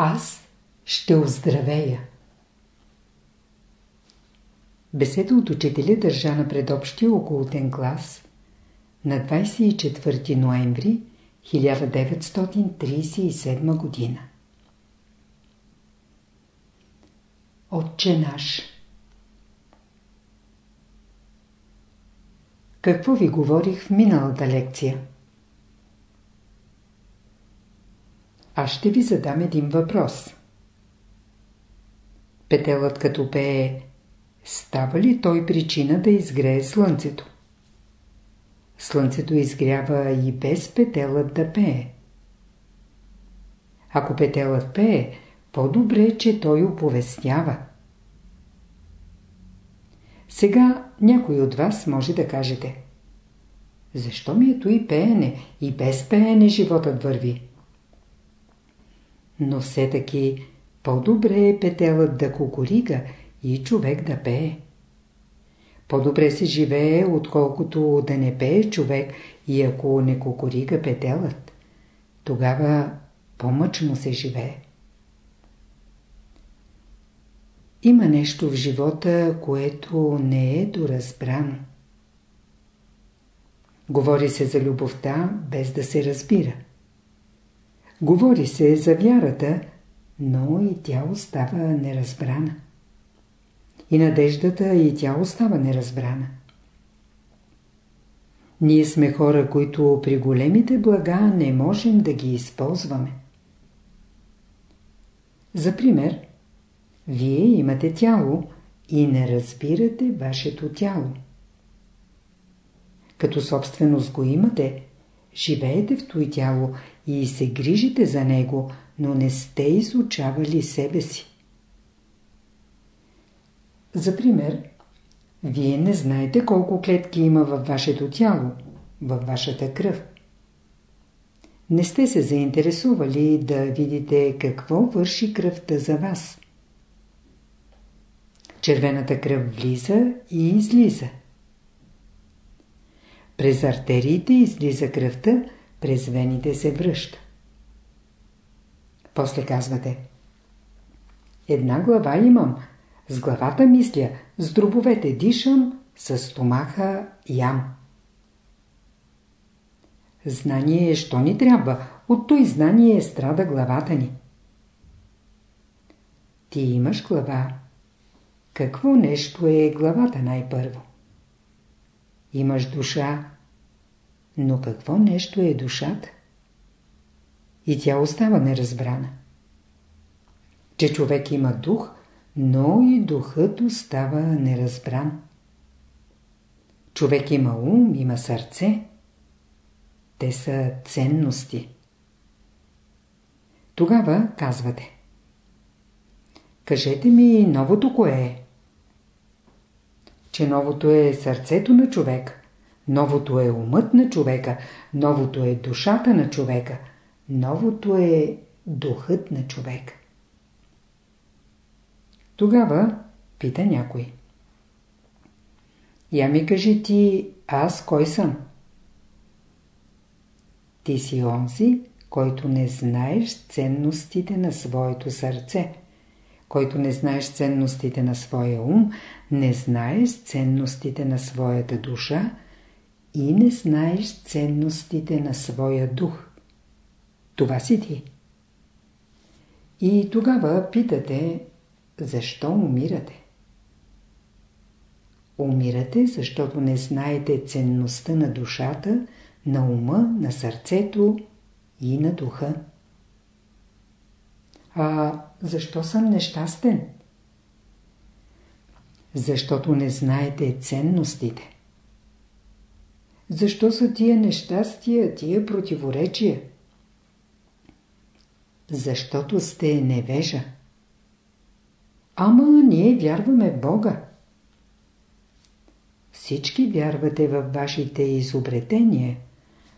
Аз ще оздравея. Беседа от учителя държа на предобщия околотен клас на 24 ноември 1937 година. Отче наш Какво ви говорих в миналата лекция? Аз ще ви задам един въпрос. Петелът като пее, става ли той причина да изгрее слънцето? Слънцето изгрява и без петелът да пее. Ако петелът пее, по-добре, че той оповестява. Сега някой от вас може да кажете Защо ми ето и пеене? И без пеене животът върви. Но все таки по-добре е петелът да кукурига и човек да пее. По-добре се живее, отколкото да не пее човек и ако не кукурига петелът, тогава по-мъчно се живее. Има нещо в живота, което не е доразбрано. Говори се за любовта, без да се разбира. Говори се за вярата, но и тя остава неразбрана. И надеждата и тя остава неразбрана. Ние сме хора, които при големите блага не можем да ги използваме. За пример, вие имате тяло и не разбирате вашето тяло. Като собственост го имате, живеете в той тяло и се грижите за него, но не сте изучавали себе си. За пример, вие не знаете колко клетки има във вашето тяло, във вашата кръв. Не сте се заинтересували да видите какво върши кръвта за вас. Червената кръв влиза и излиза. През артериите излиза кръвта, през вените се връща. После казвате Една глава имам, с главата мисля, с дробовете дишам, с стомаха ям. Знание, що ни трябва? От той знание страда главата ни. Ти имаш глава. Какво нещо е главата най-първо? Имаш душа. Но какво нещо е душата? И тя остава неразбрана. Че човек има дух, но и духът остава неразбран. Човек има ум, има сърце. Те са ценности. Тогава казвате. Кажете ми новото кое е? Че новото е сърцето на човек. Новото е умът на човека. Новото е душата на човека. Новото е духът на човека. Тогава пита някой. Я ми кажи ти, аз кой съм? Ти си онзи, който не знаеш ценностите на своето сърце, който не знаеш ценностите на своя ум, не знаеш ценностите на своята душа и не знаеш ценностите на своя дух. Това си ти. И тогава питате, защо умирате? Умирате, защото не знаете ценността на душата, на ума, на сърцето и на духа. А защо съм нещастен? Защото не знаете ценностите. Защо са тия нещастия, тия противоречия? Защото сте невежа. Ама ние вярваме в Бога. Всички вярвате в вашите изобретения,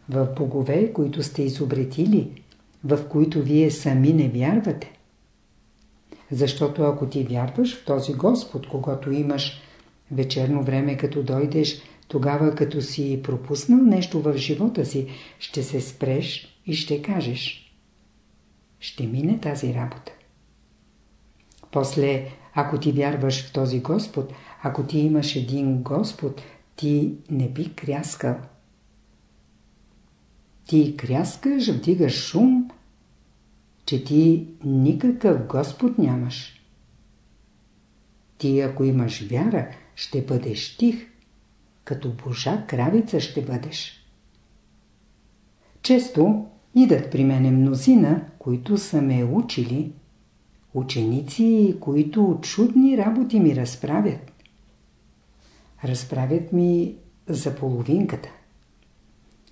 в богове, които сте изобретили, в които вие сами не вярвате. Защото ако ти вярваш в този Господ, когато имаш вечерно време, като дойдеш, тогава като си пропуснал нещо в живота си, ще се спреш и ще кажеш ще мине тази работа. После, ако ти вярваш в този Господ, ако ти имаш един Господ, ти не би кряскал. Ти кряскаш, вдигаш шум, че ти никакъв Господ нямаш. Ти ако имаш вяра, ще бъдеш тих, като божа кравица ще бъдеш. Често идат при мене мнозина, които са ме учили, ученици, които чудни работи ми разправят. Разправят ми за половинката.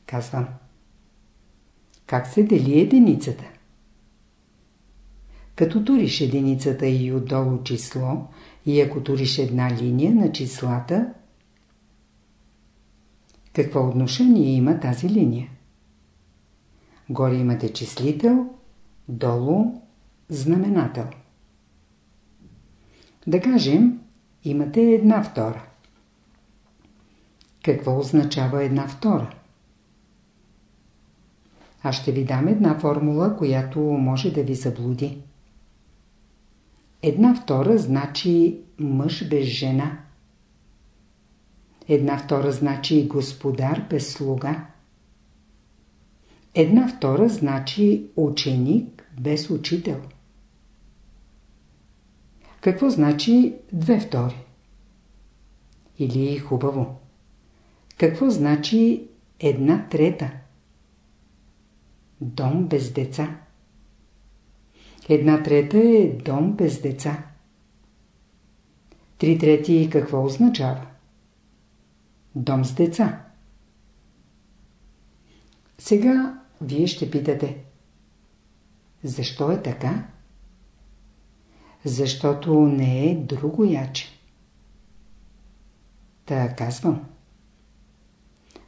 Казвам. Как се дели единицата? Като туриш единицата и отдолу число, и ако туриш една линия на числата, какво отношение има тази линия? Горе имате числител, долу знаменател. Да кажем, имате една втора. Какво означава една втора? Аз ще ви дам една формула, която може да ви заблуди. Една втора значи мъж без жена. Една втора значи господар без слуга. Една втора значи ученик без учител. Какво значи две втори? Или хубаво. Какво значи една трета? Дом без деца. Една трета е дом без деца. Три трети какво означава? Дом с деца. Сега вие ще питате. Защо е така? Защото не е друго яче. Та казвам.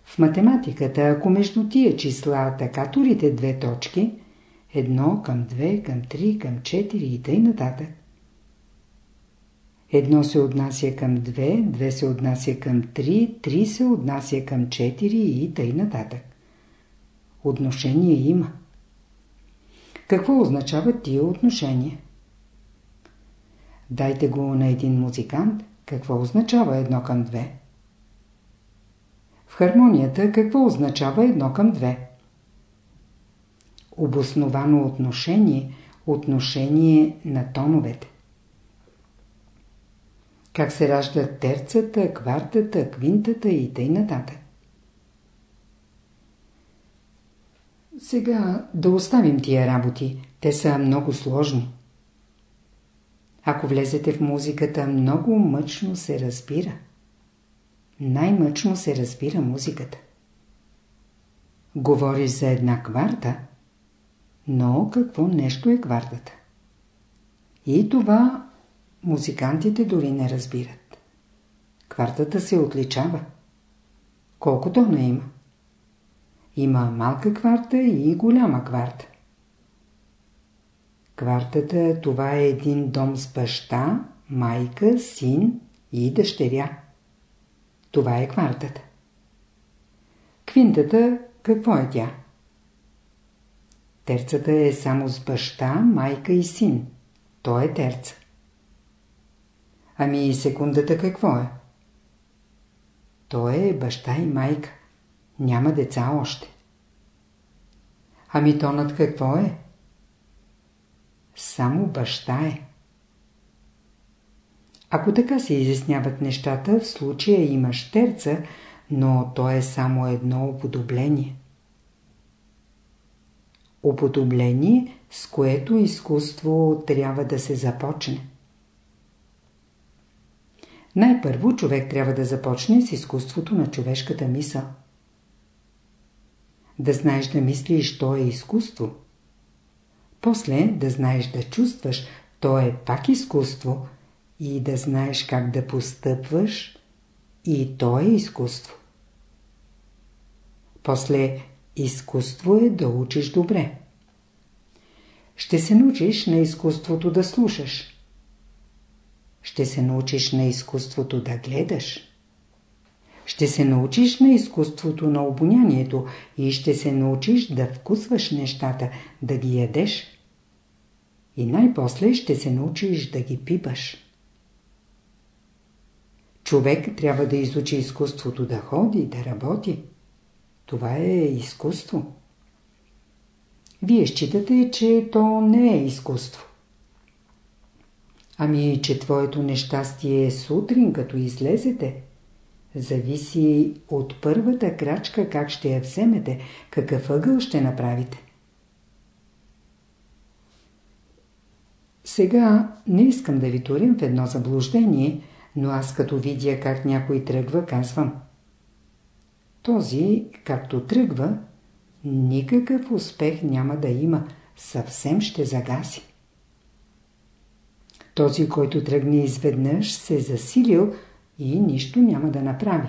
В математиката, ако между тия числа така турите две точки, едно към две, към три, към четири и тъй нататък, Едно се отнася към две, две се отнася към три, три се отнася към четири и тъй нататък. Отношение има. Какво означават тия отношения? Дайте го на един музикант. Какво означава едно към две? В хармонията какво означава едно към две? Обосновано отношение, отношение на тоновете. Как се раждат терцата, квартата, квинтата и тъй. Сега да оставим тия работи. Те са много сложни. Ако влезете в музиката, много мъчно се разбира. Най-мъчно се разбира музиката. Говориш за една кварта, но какво нещо е квартата? И това музикантите дори не разбират. Квартата се отличава. Колко тона има? Има малка кварта и голяма кварта. Квартата това е един дом с баща, майка, син и дъщеря. Това е квартата. Квинтата какво е тя? Терцата е само с баща, майка и син. То е терца. Ами и секундата какво е? То е баща и майка. Няма деца още. Ами тонът какво е? Само баща е. Ако така се изясняват нещата, в случая имаш терца, но то е само едно уподобление. Уподобление, с което изкуство трябва да се започне. Най-първо човек трябва да започне с изкуството на човешката мисъл. Да знаеш да мислиш, то е изкуство. После да знаеш да чувстваш, то е пак изкуство. И да знаеш как да постъпваш, и то е изкуство. После изкуство е да учиш добре. Ще се научиш на изкуството да слушаш. Ще се научиш на изкуството да гледаш. Ще се научиш на изкуството на обонянието и ще се научиш да вкусваш нещата, да ги ядеш. и най-после ще се научиш да ги пипаш. Човек трябва да изучи изкуството да ходи, да работи. Това е изкуство. Вие считате, че то не е изкуство. Ами, че твоето нещастие е сутрин, като излезете. Зависи от първата крачка как ще я вземете, какъв ъгъл ще направите. Сега не искам да ви турим в едно заблуждение, но аз като видя как някой тръгва, казвам. Този, както тръгва, никакъв успех няма да има, съвсем ще загаси. Този, който тръгне изведнъж, се засилил и нищо няма да направи.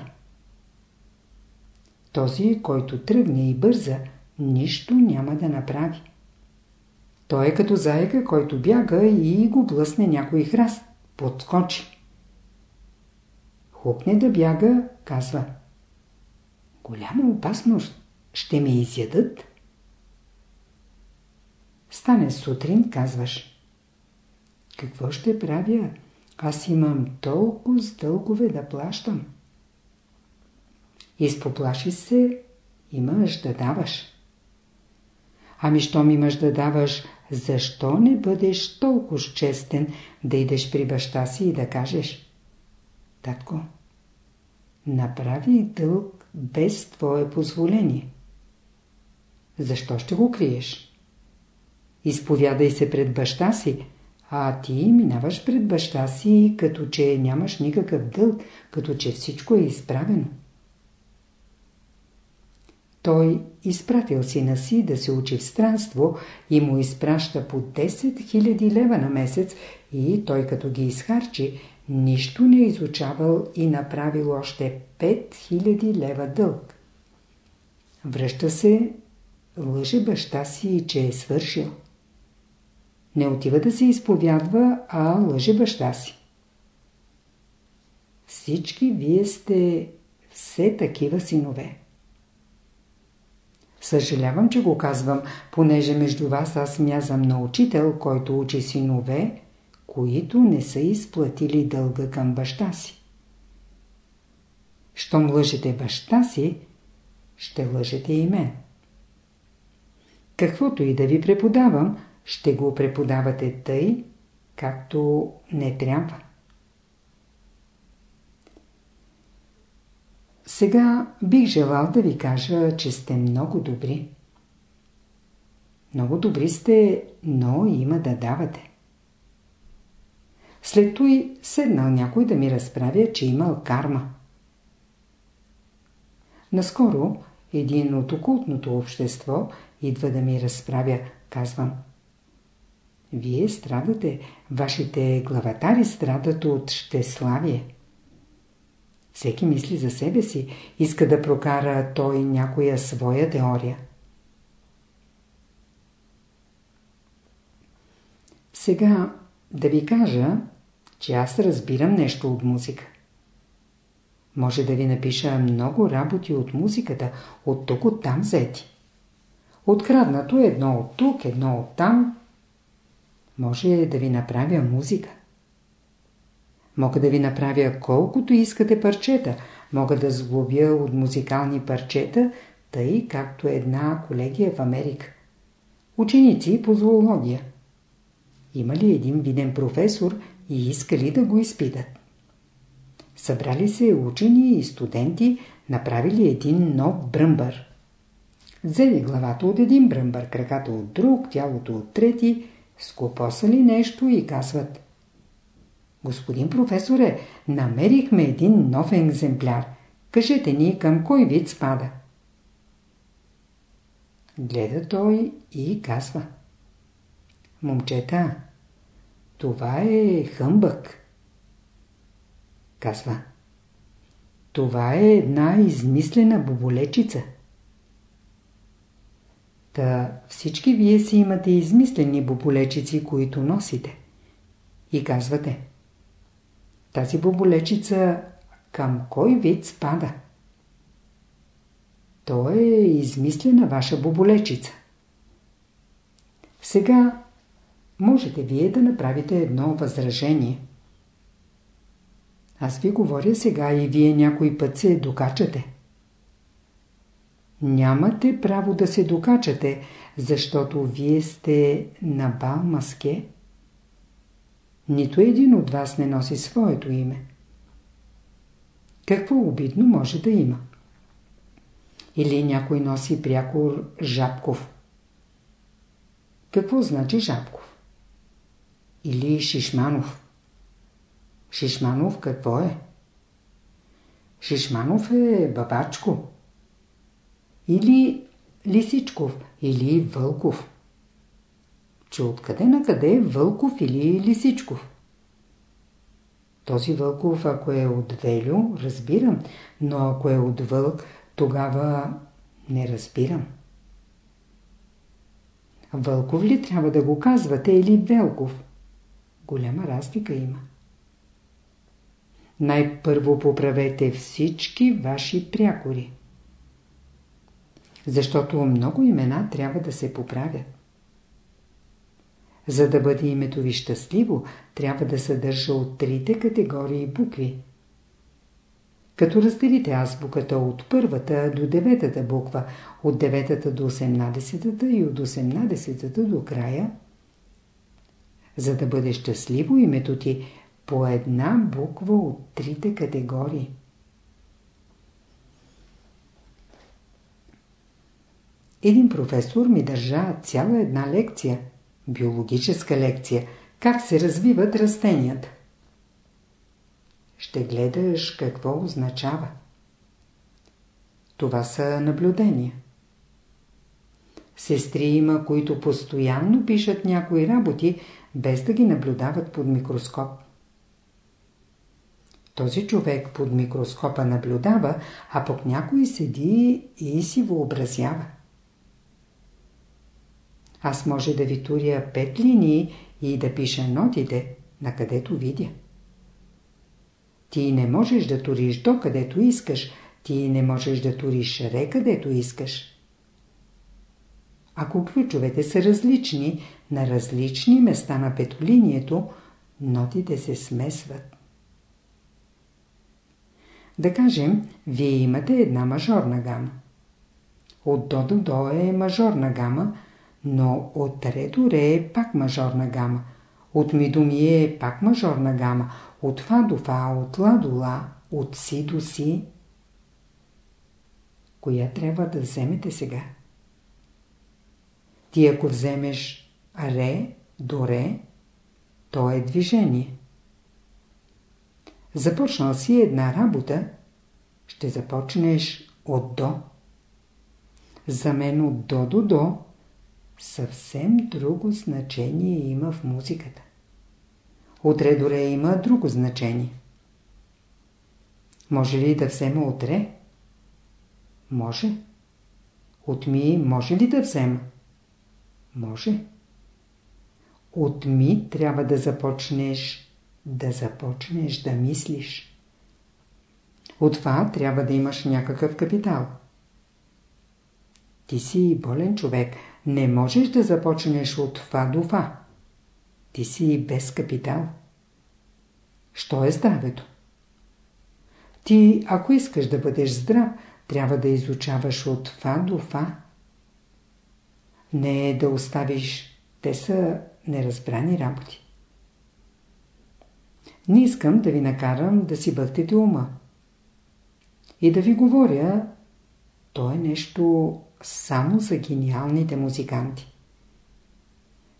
Този, който тръгне и бърза, нищо няма да направи. Той е като заека, който бяга и го блъсне някой храст. Подскочи. Хукне да бяга, казва. Голяма опасност. Ще ме изядат. Стане сутрин, казваш. Какво ще правя? Аз имам толкова с дългове да плащам. Изпоплаши се, имаш да даваш. Ами щом имаш да даваш, защо не бъдеш толкова честен да идеш при баща си и да кажеш Татко, направи дълг без твое позволение. Защо ще го криеш? Изповядай се пред баща си, а ти минаваш пред баща си, като че нямаш никакъв дълг, като че всичко е изправено. Той изпратил сина си да се учи в странство и му изпраща по 10 000 лева на месец и той като ги изхарчи, нищо не изучавал и направил още 5000 лева дълг. Връща се, лъже баща си, че е свършил. Не отива да се изповядва, а лъже баща си. Всички вие сте все такива синове. Съжалявам, че го казвам, понеже между вас аз мязам на учител, който учи синове, които не са изплатили дълга към баща си. Щом лъжете баща си, ще лъжете и мен. Каквото и да ви преподавам, ще го преподавате тъй, както не трябва. Сега бих желал да ви кажа, че сте много добри. Много добри сте, но има да давате. След той седнал някой да ми разправя, че имал карма. Наскоро един от окултното общество идва да ми разправя, казвам. Вие страдате, вашите главатари страдат от щеславие. Всеки мисли за себе си, иска да прокара той някоя своя теория. Сега да ви кажа, че аз разбирам нещо от музика. Може да ви напиша много работи от музиката, от тук от там взети. Откраднато едно от тук, едно от там. Може да ви направя музика. Мога да ви направя колкото искате парчета. Мога да сглобя от музикални парчета, тъй както една колегия в Америка. Ученици по зоология. Има ли един виден професор и искали да го изпитат? Събрали се учени и студенти, направили един нов бръмбър. Взели главата от един бръмбър, краката от друг, тялото от трети, скопосали нещо и казват Господин професоре, намерихме един нов екземпляр. Кажете ни към кой вид спада. Гледа той и казва. Момчета, това е хъмбък. Казва. Това е една измислена боболечица. Та всички вие си имате измислени боболечици, които носите. И казвате. Тази боболечица към кой вид спада? То е измислена ваша боболечица. Сега можете вие да направите едно възражение. Аз ви говоря сега и вие някой път се докачате. Нямате право да се докачате, защото вие сте на бал маске. Нито един от вас не носи своето име. Какво обидно може да има? Или някой носи прякор Жабков. Какво значи Жабков? Или Шишманов. Шишманов какво е? Шишманов е бабачко. Или Лисичков, или Вълков. Че откъде на къде е Вълков или Лисичков? Този Вълков, ако е от Велю, разбирам, но ако е от Вълк, тогава не разбирам. Вълков ли трябва да го казвате или Велков? Голяма разлика има. Най-първо поправете всички ваши прякори. Защото много имена трябва да се поправят. За да бъде името ви щастливо, трябва да съдържа от трите категории букви. Като разделите азбуката от първата до деветата буква, от деветата до 18-та и от 18-та до края, за да бъде щастливо името ти, по една буква от трите категории. Един професор ми държа цяла една лекция, биологическа лекция, как се развиват растенията. Ще гледаш какво означава. Това са наблюдения. Сестри има, които постоянно пишат някои работи, без да ги наблюдават под микроскоп. Този човек под микроскопа наблюдава, а пък някой седи и си въобразява. Аз може да ви туря пет линии и да пиша нотите, на където видя. Ти не можеш да туриш до където искаш, ти не можеш да туриш ре където искаш. Ако ключовете са различни, на различни места на петолинието, нотите се смесват. Да кажем, вие имате една мажорна гама. От до до до е мажорна гама, но от ре до ре е пак мажорна гама. От ми до ми е пак мажорна гама. От фа до фа, от ла до ла, от си до си. Коя трябва да вземете сега? Ти ако вземеш ре до ре, то е движение. Започнал си една работа, ще започнеш от до. За мен от до до до съвсем друго значение има в музиката. Утре доре има друго значение. Може ли да взема утре? Може. От ми може ли да взема? Може. От ми трябва да започнеш да започнеш да мислиш. От това трябва да имаш някакъв капитал. Ти си болен човек – не можеш да започнеш от фа до фа. Ти си без капитал. Що е здравето? Ти, ако искаш да бъдеш здрав, трябва да изучаваш от фа до фа. Не е да оставиш. Те са неразбрани работи. Не искам да ви накарам да си бъдете ума. И да ви говоря, то е нещо само за гениалните музиканти.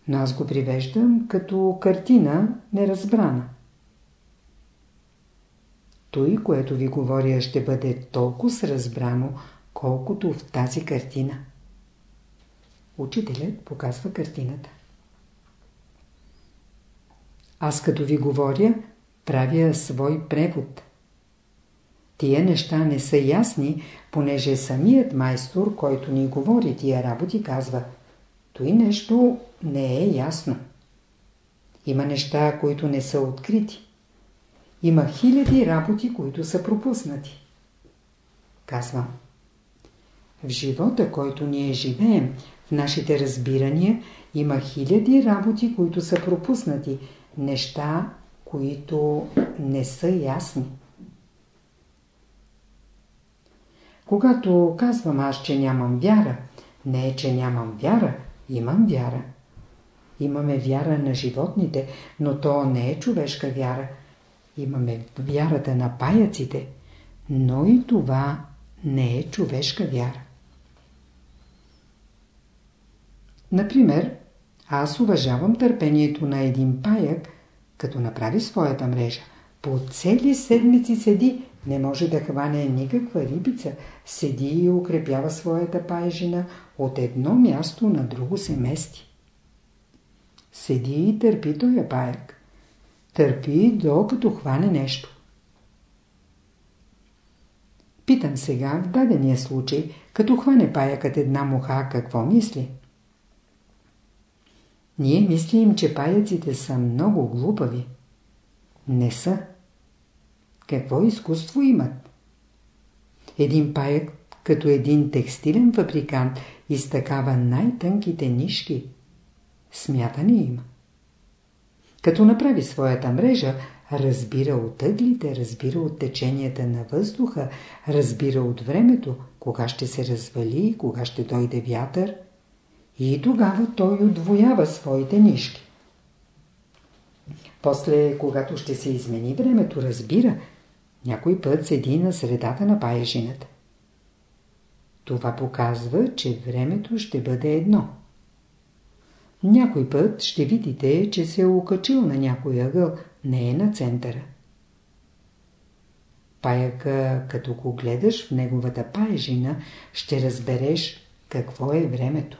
Но аз го привеждам като картина неразбрана. Той, което ви говоря, ще бъде толкова разбрано, колкото в тази картина. Учителят показва картината. Аз като ви говоря, правя свой превод. Тия неща не са ясни, понеже самият майстор, който ни говори тия работи, казва Той нещо не е ясно. Има неща, които не са открити. Има хиляди работи, които са пропуснати. Казвам. В живота, който ние живеем, в нашите разбирания, Има хиляди работи, които са пропуснати. Неща, които не са ясни. Когато казвам аз, че нямам вяра, не е, че нямам вяра, имам вяра. Имаме вяра на животните, но то не е човешка вяра. Имаме вярата на паяците, но и това не е човешка вяра. Например, аз уважавам търпението на един паяк, като направи своята мрежа. По цели седмици седи, не може да хване никаква рибица, седи и укрепява своята пайжина, от едно място на друго се мести. Седи и търпи този паяк. Търпи, докато хване нещо. Питам сега, в дадения случай, като хване паякът една муха, какво мисли? Ние мислим, че паяците са много глупави. Не са. Какво изкуство имат? Един паяк, като един текстилен фабрикант, изтъкава най-тънките нишки. Смятане има. Като направи своята мрежа, разбира от ъглите, разбира от теченията на въздуха, разбира от времето, кога ще се развали, кога ще дойде вятър. И тогава той отвоява своите нишки. После, когато ще се измени времето, разбира, някой път седи на средата на паежината. Това показва, че времето ще бъде едно. Някой път ще видите, че се е окачил на някой ъгъл, не е на центъра. Паяка, като го гледаш в неговата паежина, ще разбереш какво е времето.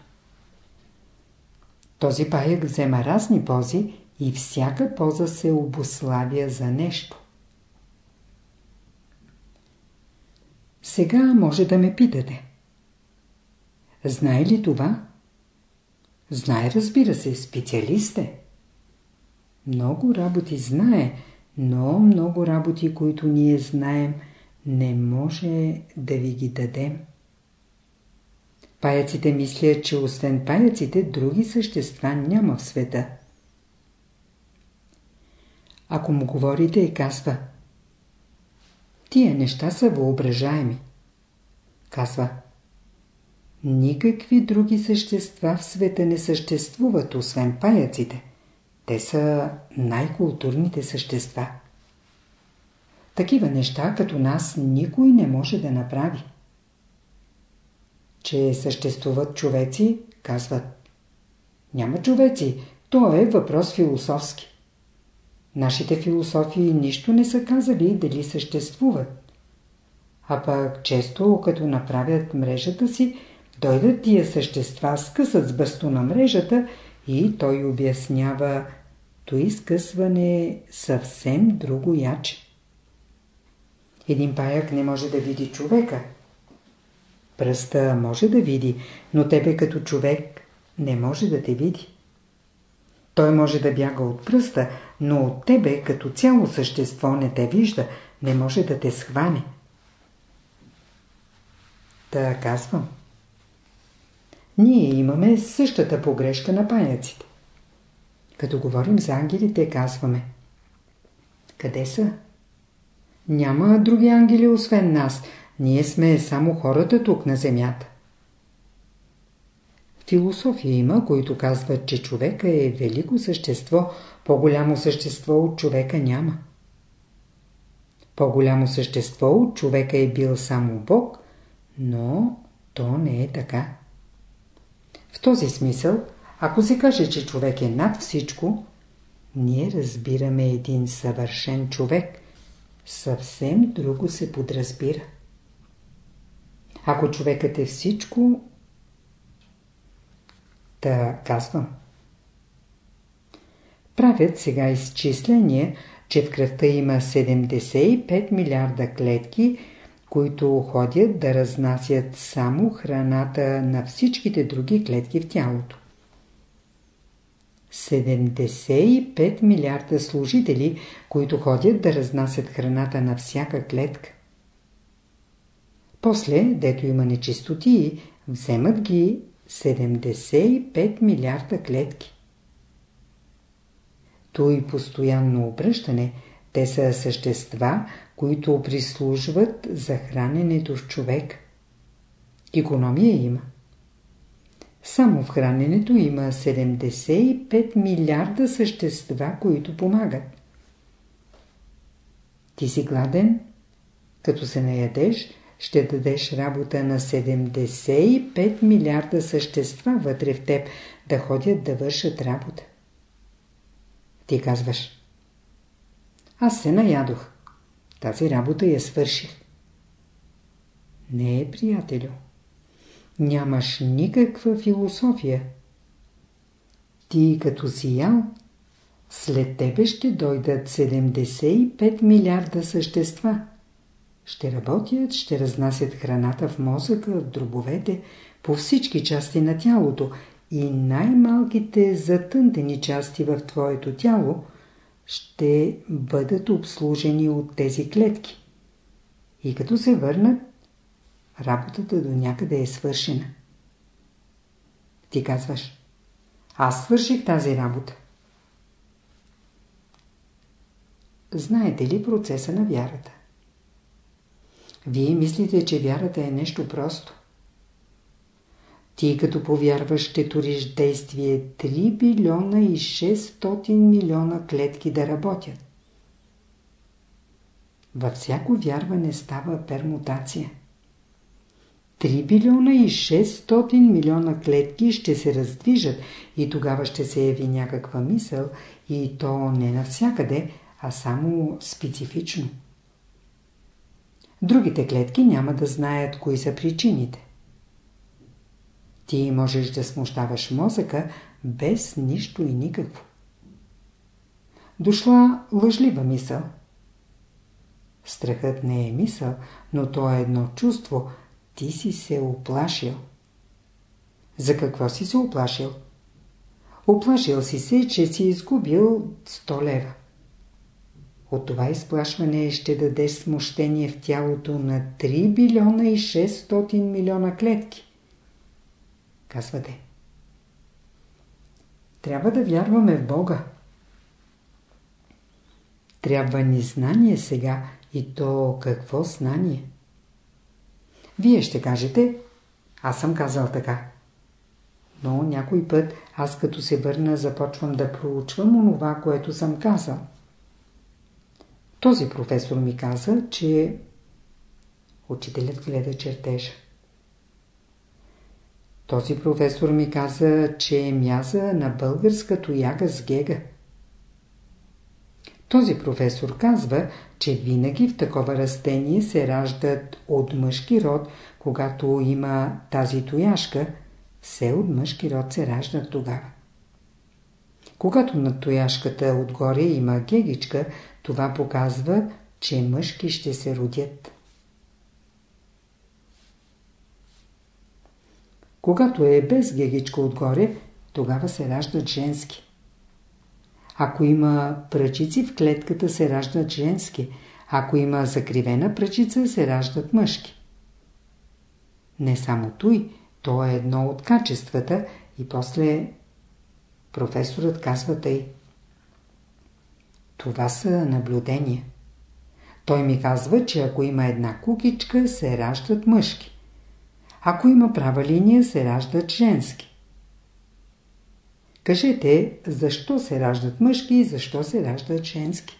Този паяк взема разни пози и всяка поза се обославя за нещо. Сега може да ме питате. Знае ли това? Знае, разбира се, специалист е. Много работи знае, но много работи, които ние знаем, не може да ви ги дадем. Паяците мислят, че освен паяците, други същества няма в света. Ако му говорите и казва Тия неща са въображаеми. Казва Никакви други същества в света не съществуват, освен паяците. Те са най-културните същества. Такива неща като нас никой не може да направи. Че съществуват човеци, казват. Няма човеци, то е въпрос философски. Нашите философии нищо не са казали дали съществуват. А пък често, като направят мрежата си, дойдат тия същества, скъсат с бъсто на мрежата и той обяснява то изкъсване съвсем друго яче. Един паяк не може да види човека. Пръста може да види, но тебе като човек не може да те види. Той може да бяга от пръста, но от тебе като цяло същество не те вижда, не може да те схване. Та казвам. Ние имаме същата погрешка на паяците. Като говорим за ангелите, казваме Къде са? Няма други ангели освен нас. Ние сме само хората тук на земята. Философия има, които казват, че човека е велико същество, по-голямо същество от човека няма. По-голямо същество от човека е бил само Бог, но то не е така. В този смисъл ако се каже, че човек е над всичко, ние разбираме един съвършен човек. Съвсем друго се подразбира. Ако човекът е всичко, та казвам. Правят сега изчисление, че в кръвта има 75 милиарда клетки, които ходят да разнасят само храната на всичките други клетки в тялото. 75 милиарда служители, които ходят да разнасят храната на всяка клетка. После, дето има нечистоти, вземат ги, 75 милиарда клетки. Той постоянно обръщане, те са същества, които прислужват за храненето в човек. Економия има. Само в храненето има 75 милиарда същества, които помагат. Ти си гладен? Като се наядеш, ще дадеш работа на 75 милиарда същества вътре в теб да ходят да вършат работа. Ти казваш Аз се наядох. Тази работа я свърших. Не е, приятелю. Нямаш никаква философия. Ти като си ял, след тебе ще дойдат 75 милиарда същества. Ще работят, ще разнасят храната в мозъка, в дробовете, по всички части на тялото и най-малките затънтени части в твоето тяло ще бъдат обслужени от тези клетки. И като се върнат, работата до някъде е свършена. Ти казваш, аз свърших тази работа. Знаете ли процеса на вярата? Вие мислите, че вярата е нещо просто. Ти като повярваш ще туриш действие 3 билиона и 600 милиона клетки да работят. Във всяко вярване става пермутация. 3 билиона и 600 милиона клетки ще се раздвижат и тогава ще се яви някаква мисъл и то не навсякъде, а само специфично. Другите клетки няма да знаят кои са причините. Ти можеш да смущаваш мозъка без нищо и никакво. Дошла лъжлива мисъл. Страхът не е мисъл, но то е едно чувство. Ти си се оплашил. За какво си се оплашил? Оплашил си се, че си изгубил 100 лева. От това изплашване ще дадеш смущение в тялото на 3 билиона и 600 милиона клетки. Казвате. Трябва да вярваме в Бога. Трябва ни знание сега и то какво знание? Вие ще кажете, аз съм казал така. Но някой път аз като се върна започвам да проучвам онова, което съм казал. Този професор ми каза, че учителят гледа чертежа. Този професор ми каза, че е мяза на българска тояга с гега. Този професор казва, че винаги в такова растение се раждат от мъжки род, когато има тази тояшка, все от мъжки род се раждат тогава. Когато на тояшката отгоре има гегичка, това показва, че мъжки ще се родят. Когато е без гегичка отгоре, тогава се раждат женски. Ако има пръчици в клетката, се раждат женски. Ако има закривена пръчица, се раждат мъжки. Не само той, то е едно от качествата и после професорът казва тъй. Това са наблюдения. Той ми казва, че ако има една кукичка, се раждат мъжки. Ако има права линия, се раждат женски. Кажете, защо се раждат мъжки и защо се раждат женски?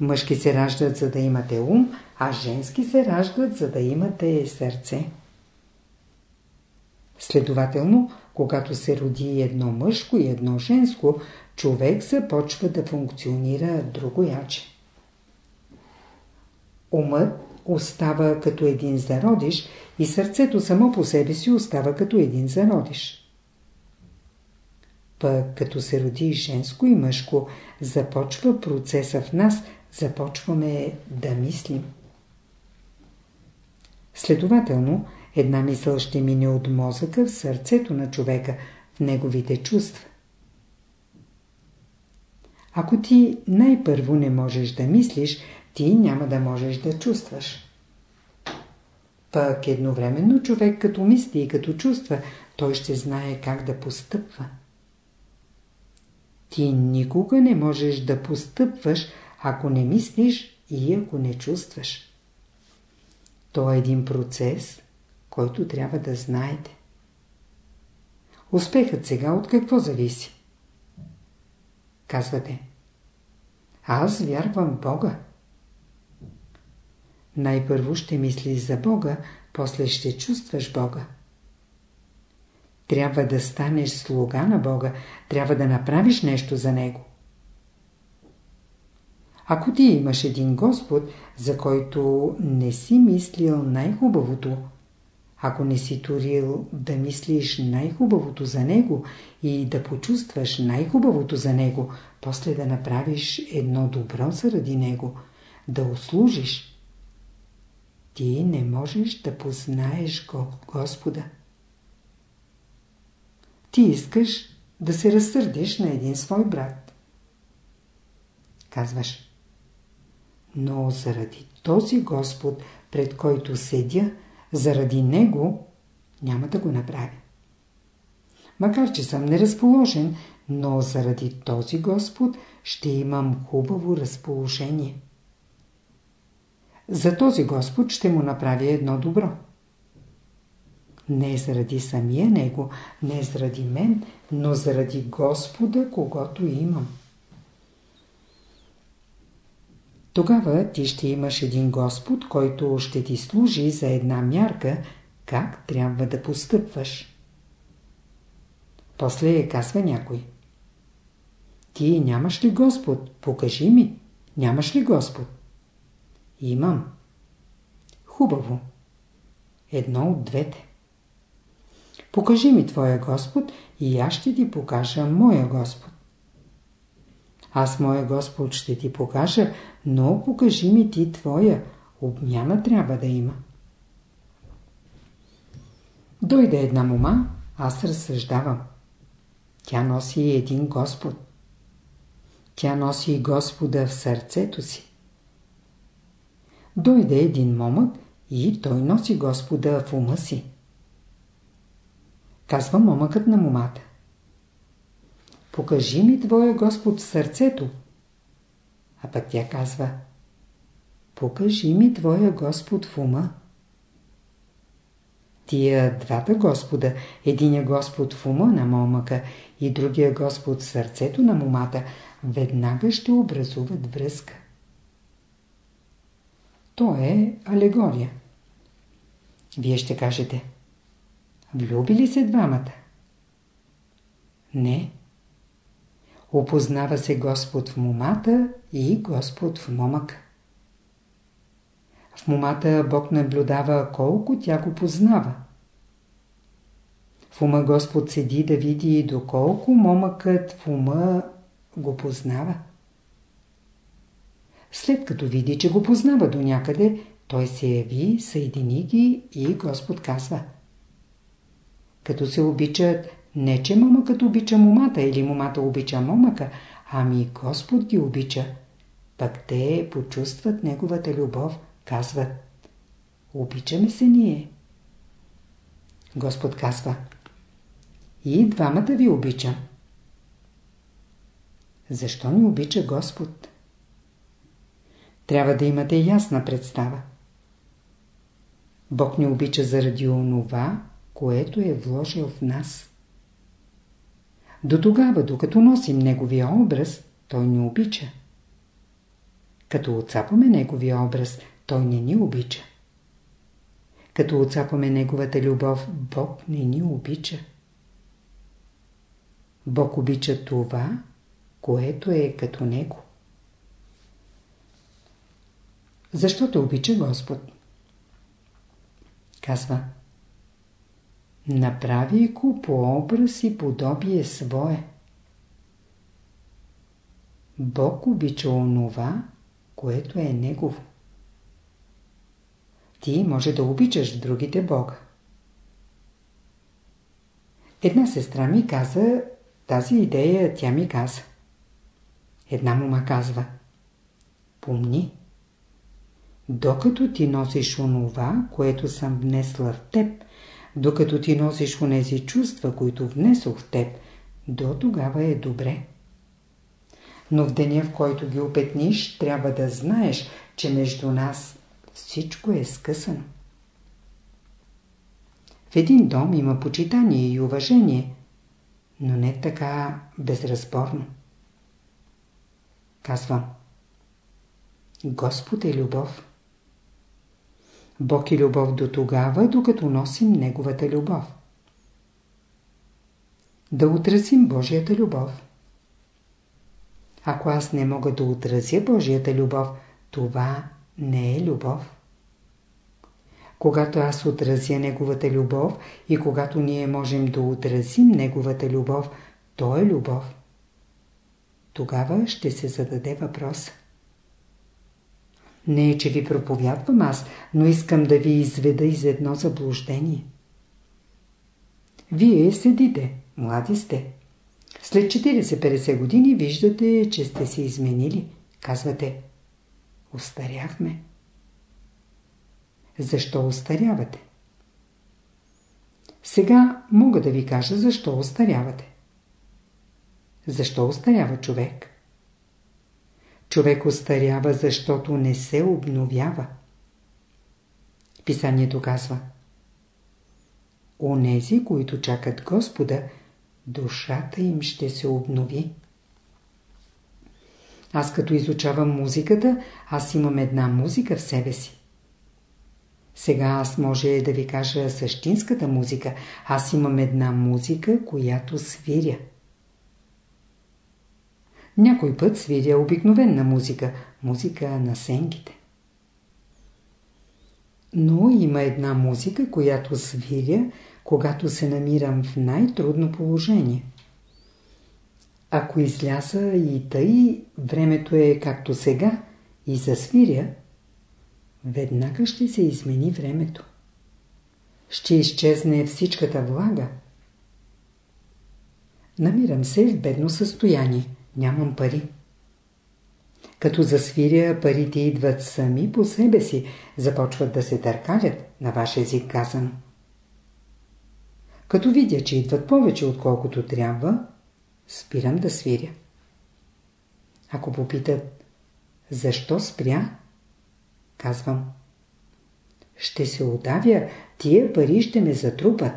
Мъжки се раждат, за да имате ум, а женски се раждат, за да имате сърце. Следователно, когато се роди едно мъжко и едно женско, човек започва да функционира другояче. Умът остава като един зародиш и сърцето само по себе си остава като един зародиш. Пък като се роди женско и мъжко, започва процеса в нас, започваме да мислим. Следователно, една мисъл ще мине от мозъка в сърцето на човека, в неговите чувства. Ако ти най-първо не можеш да мислиш, ти няма да можеш да чувстваш. Пък едновременно човек като мисли и като чувства, той ще знае как да постъпва. Ти никога не можеш да постъпваш, ако не мислиш и ако не чувстваш. То е един процес, който трябва да знаете. Успехът сега от какво зависи? Казвате. Аз вярвам Бога. Най-първо ще мислиш за Бога, после ще чувстваш Бога. Трябва да станеш слуга на Бога, трябва да направиш нещо за Него. Ако ти имаш един Господ, за който не си мислил най-хубавото, ако не си турил да мислиш най-хубавото за Него и да почувстваш най-хубавото за Него, после да направиш едно добро заради Него, да услужиш, ти не можеш да познаеш Господа. Ти искаш да се разсърдиш на един свой брат. Казваш, но заради този Господ, пред който седя, заради него няма да го направя. Макар, че съм неразположен, но заради този Господ ще имам хубаво разположение. За този Господ ще му направя едно добро. Не заради самия Него, не заради мен, но заради Господа, когато имам. Тогава ти ще имаш един Господ, който ще ти служи за една мярка, как трябва да постъпваш. После казва някой. Ти нямаш ли Господ? Покажи ми. Нямаш ли Господ? Имам. Хубаво. Едно от двете. Покажи ми Твоя Господ и аз ще ти покажа моя Господ. Аз моя Господ ще ти покажа, но покажи ми ти Твоя. Обмяна трябва да има. Дойде една мома, аз разсъждавам. Тя носи един Господ. Тя носи Господа в сърцето си. Дойде един момък и той носи Господа в ума си. Казва момъкът на момата. Покажи ми Твоя Господ в сърцето. А пък тя казва. Покажи ми Твоя Господ в ума. Тия двата Господа, единия Господ в ума на момъка и другия Господ в сърцето на момата, веднага ще образуват връзка. То е алегория. Вие ще кажете. Влюби ли се двамата? Не. Опознава се Господ в момата и Господ в момък. В момата Бог наблюдава колко тя го познава. В ума Господ седи да види доколко момъкът в ума го познава. След като види, че го познава до някъде, той се яви, съедини ги и Господ казва. Като се обичат, не че момъкът обича момата или момата обича момъка, ами Господ ги обича. Пък те почувстват неговата любов, казват. Обичаме се ние. Господ казва. И двамата ви обичам. Защо ни обича Господ? Трябва да имате ясна представа. Бог ни обича заради онова, което е вложил в нас. До тогава, докато носим Неговия образ, Той ни обича. Като отцапаме Неговия образ, Той не ни обича. Като отцапаме Неговата любов, Бог не ни обича. Бог обича това, което е като Него. Защо те обича Господ? Казва Направи го по образ и подобие свое. Бог обича онова, което е Негово. Ти може да обичаш другите Бога. Една сестра ми каза, тази идея тя ми каза. Една мума казва, помни, докато ти носиш онова, което съм внесла в теб, докато ти носиш онези чувства, които внесох в теб, до тогава е добре. Но в деня, в който ги опетниш, трябва да знаеш, че между нас всичко е скъсано. В един дом има почитание и уважение, но не така безразборно. Казвам. Господ е любов. Бог е любов до тогава, докато носим Неговата любов. Да отразим Божията любов. Ако аз не мога да отразя Божията любов, това не е любов. Когато аз отразя Неговата любов и когато ние можем да отразим Неговата любов, то е любов. Тогава ще се зададе въпрос. Не е, че ви проповядвам аз, но искам да ви изведа из едно заблуждение. Вие седите, млади сте. След 40-50 години виждате, че сте се изменили. Казвате, устаряхме. Защо устарявате? Сега мога да ви кажа защо устарявате. Защо устарява човек? Човек устарява, защото не се обновява. Писанието казва Онези, които чакат Господа, душата им ще се обнови. Аз като изучавам музиката, аз имам една музика в себе си. Сега аз може да ви кажа същинската музика. Аз имам една музика, която свиря. Някой път свиря обикновена музика, музика на сенките. Но има една музика, която свиря, когато се намирам в най-трудно положение. Ако изляза и тъй, времето е както сега, и засвиря, веднага ще се измени времето. Ще изчезне всичката влага. Намирам се в бедно състояние. Нямам пари. Като засвиря, парите идват сами по себе си, започват да се търкалят, на ваш език казано. Като видя, че идват повече отколкото трябва, спирам да свиря. Ако попитат, защо спря, казвам, ще се удавя, тия пари ще ме затрупат.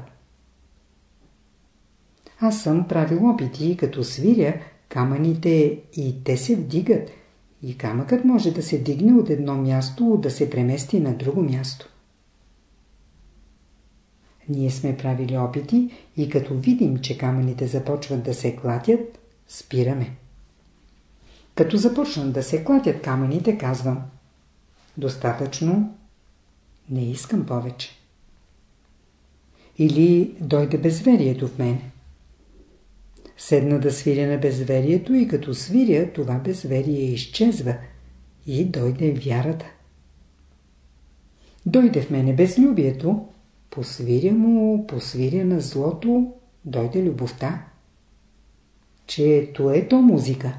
Аз съм правил опити, като свиря, камъните и те се вдигат, и камъкът може да се дигне от едно място, да се премести на друго място. Ние сме правили опити и като видим, че камъните започват да се клатят, спираме. Като започнат да се клатят камъните, казвам Достатъчно, не искам повече. Или дойде безверието в мене. Седна да свиря на безверието и като свиря, това безверие изчезва и дойде вярата. Дойде в мене безлюбието, посвиря му, посвиря на злото, дойде любовта. Че то е то музика.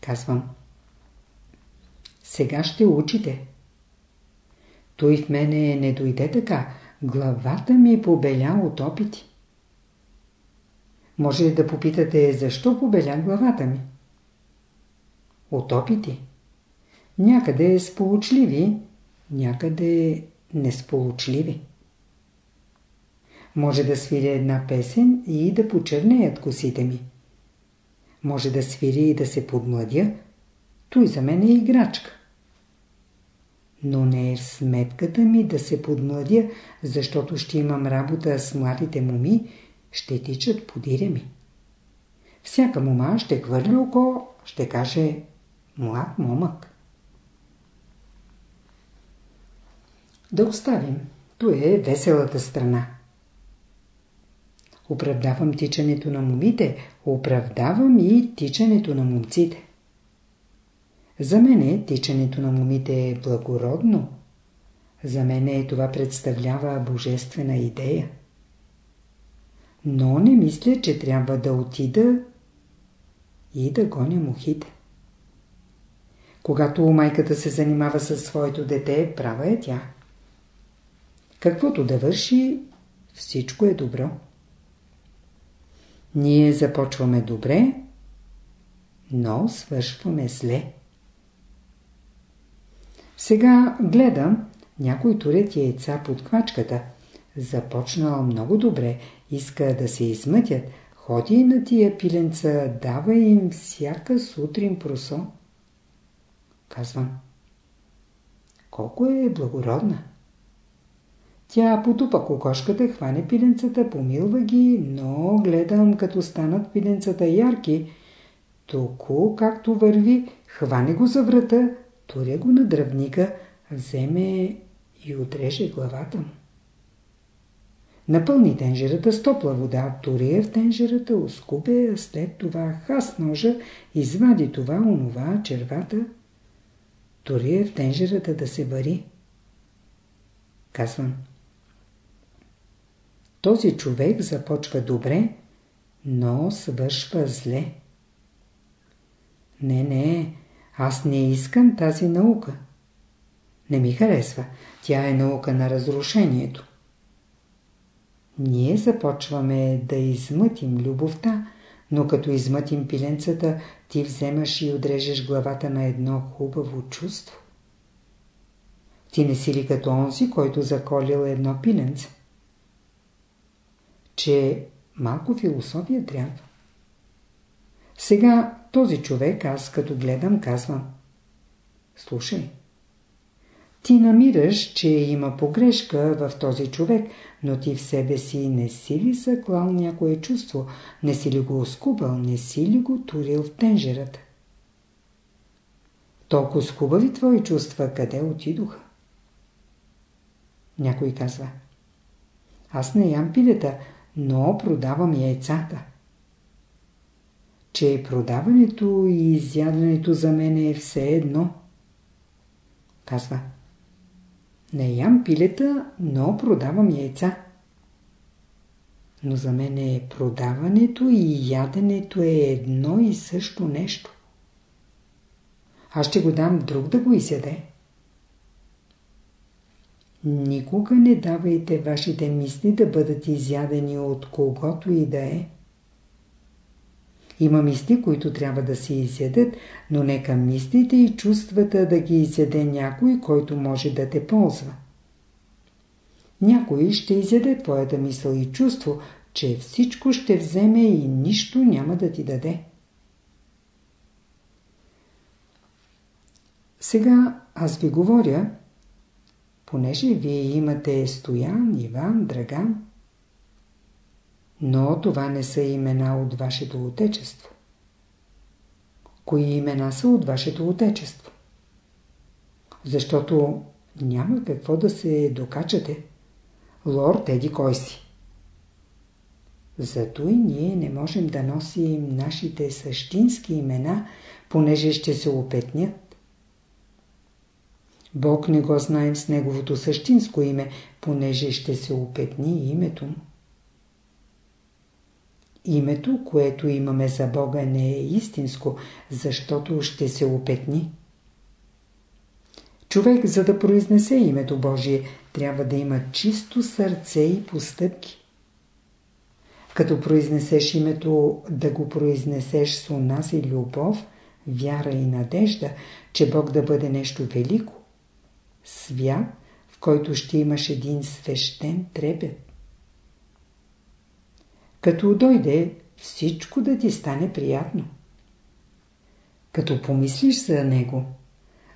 Казвам. Сега ще учите. Той в мене не дойде така. Главата ми побеля от опити. Може да попитате, защо побеля главата ми? От опити. Някъде сполучливи, някъде несполучливи. Може да свиря една песен и да почернеят косите ми. Може да свири и да се подмладя. Той за мен е играчка. Но не е сметката ми да се подмладя, защото ще имам работа с младите моми, ще тичат подире ми. Всяка мома ще хвърли око, ще каже млад момък. Да оставим. То е веселата страна. Оправдавам тичането на момите, оправдавам и тичането на момците. За мене тичането на момите е благородно. За мене това представлява божествена идея. Но не мисля, че трябва да отида и да гоня мухите. Когато майката се занимава със своето дете, права е тя. Каквото да върши, всичко е добро. Ние започваме добре, но свършваме зле. Сега гледам, някой турят яйца под квачката. Започнал много добре, иска да се измътят, ходи на тия пиленца, дава им всяка сутрин просо. Казвам, колко е благородна. Тя потупа кокошката, хване пиленцата, помилва ги, но гледам като станат пиленцата ярки. Току както върви, хване го за врата, туря го на дръвника, вземе и отреже главата му. Напълни тенжерата с топла вода, тури я в тенжерата, оскубе след това хас ножа, извади това, онова, червата, тури я в тенжерата да се вари. Казвам. Този човек започва добре, но свършва зле. Не, не, аз не искам тази наука. Не ми харесва. Тя е наука на разрушението. Ние започваме да измътим любовта, но като измътим пиленцата, ти вземаш и отрежеш главата на едно хубаво чувство. Ти не си ли като онзи, който заколил едно пиленце? Че малко философия трябва. Сега този човек, аз като гледам, казвам. Слушай, ти намираш, че има погрешка в този човек, но ти в себе си не си ли заклал някое чувство, не си ли го оскубал, не си ли го турил в тенжерата? Толкова хубави твои чувства, къде отидоха? Някой казва. Аз не ям пилета, но продавам яйцата. Че продаването и изядането за мен е все едно. Казва. Не ям пилета, но продавам яйца. Но за мен е продаването и яденето е едно и също нещо. Аз ще го дам друг да го изяде. Никога не давайте вашите мисли да бъдат изядени от когото и да е. Има мисли, които трябва да се изядат, но нека мислите и чувствата да ги изяде някой, който може да те ползва. Някой ще изяде твоята мисъл и чувство, че всичко ще вземе и нищо няма да ти даде. Сега аз ви говоря, понеже вие имате Стоян, Иван, Драган, но това не са имена от вашето отечество. Кои имена са от вашето отечество? Защото няма какво да се докачате. Лорд еди кой си. Зато и ние не можем да носим нашите същински имена, понеже ще се опетнят. Бог не го знаем с неговото същинско име, понеже ще се опетни името му. Името, което имаме за Бога не е истинско, защото ще се опетни. Човек, за да произнесе името Божие, трябва да има чисто сърце и постъпки. Като произнесеш името, да го произнесеш с унази любов, вяра и надежда, че Бог да бъде нещо велико. Свят, в който ще имаш един свещен трепет. Като дойде, всичко да ти стане приятно. Като помислиш за него,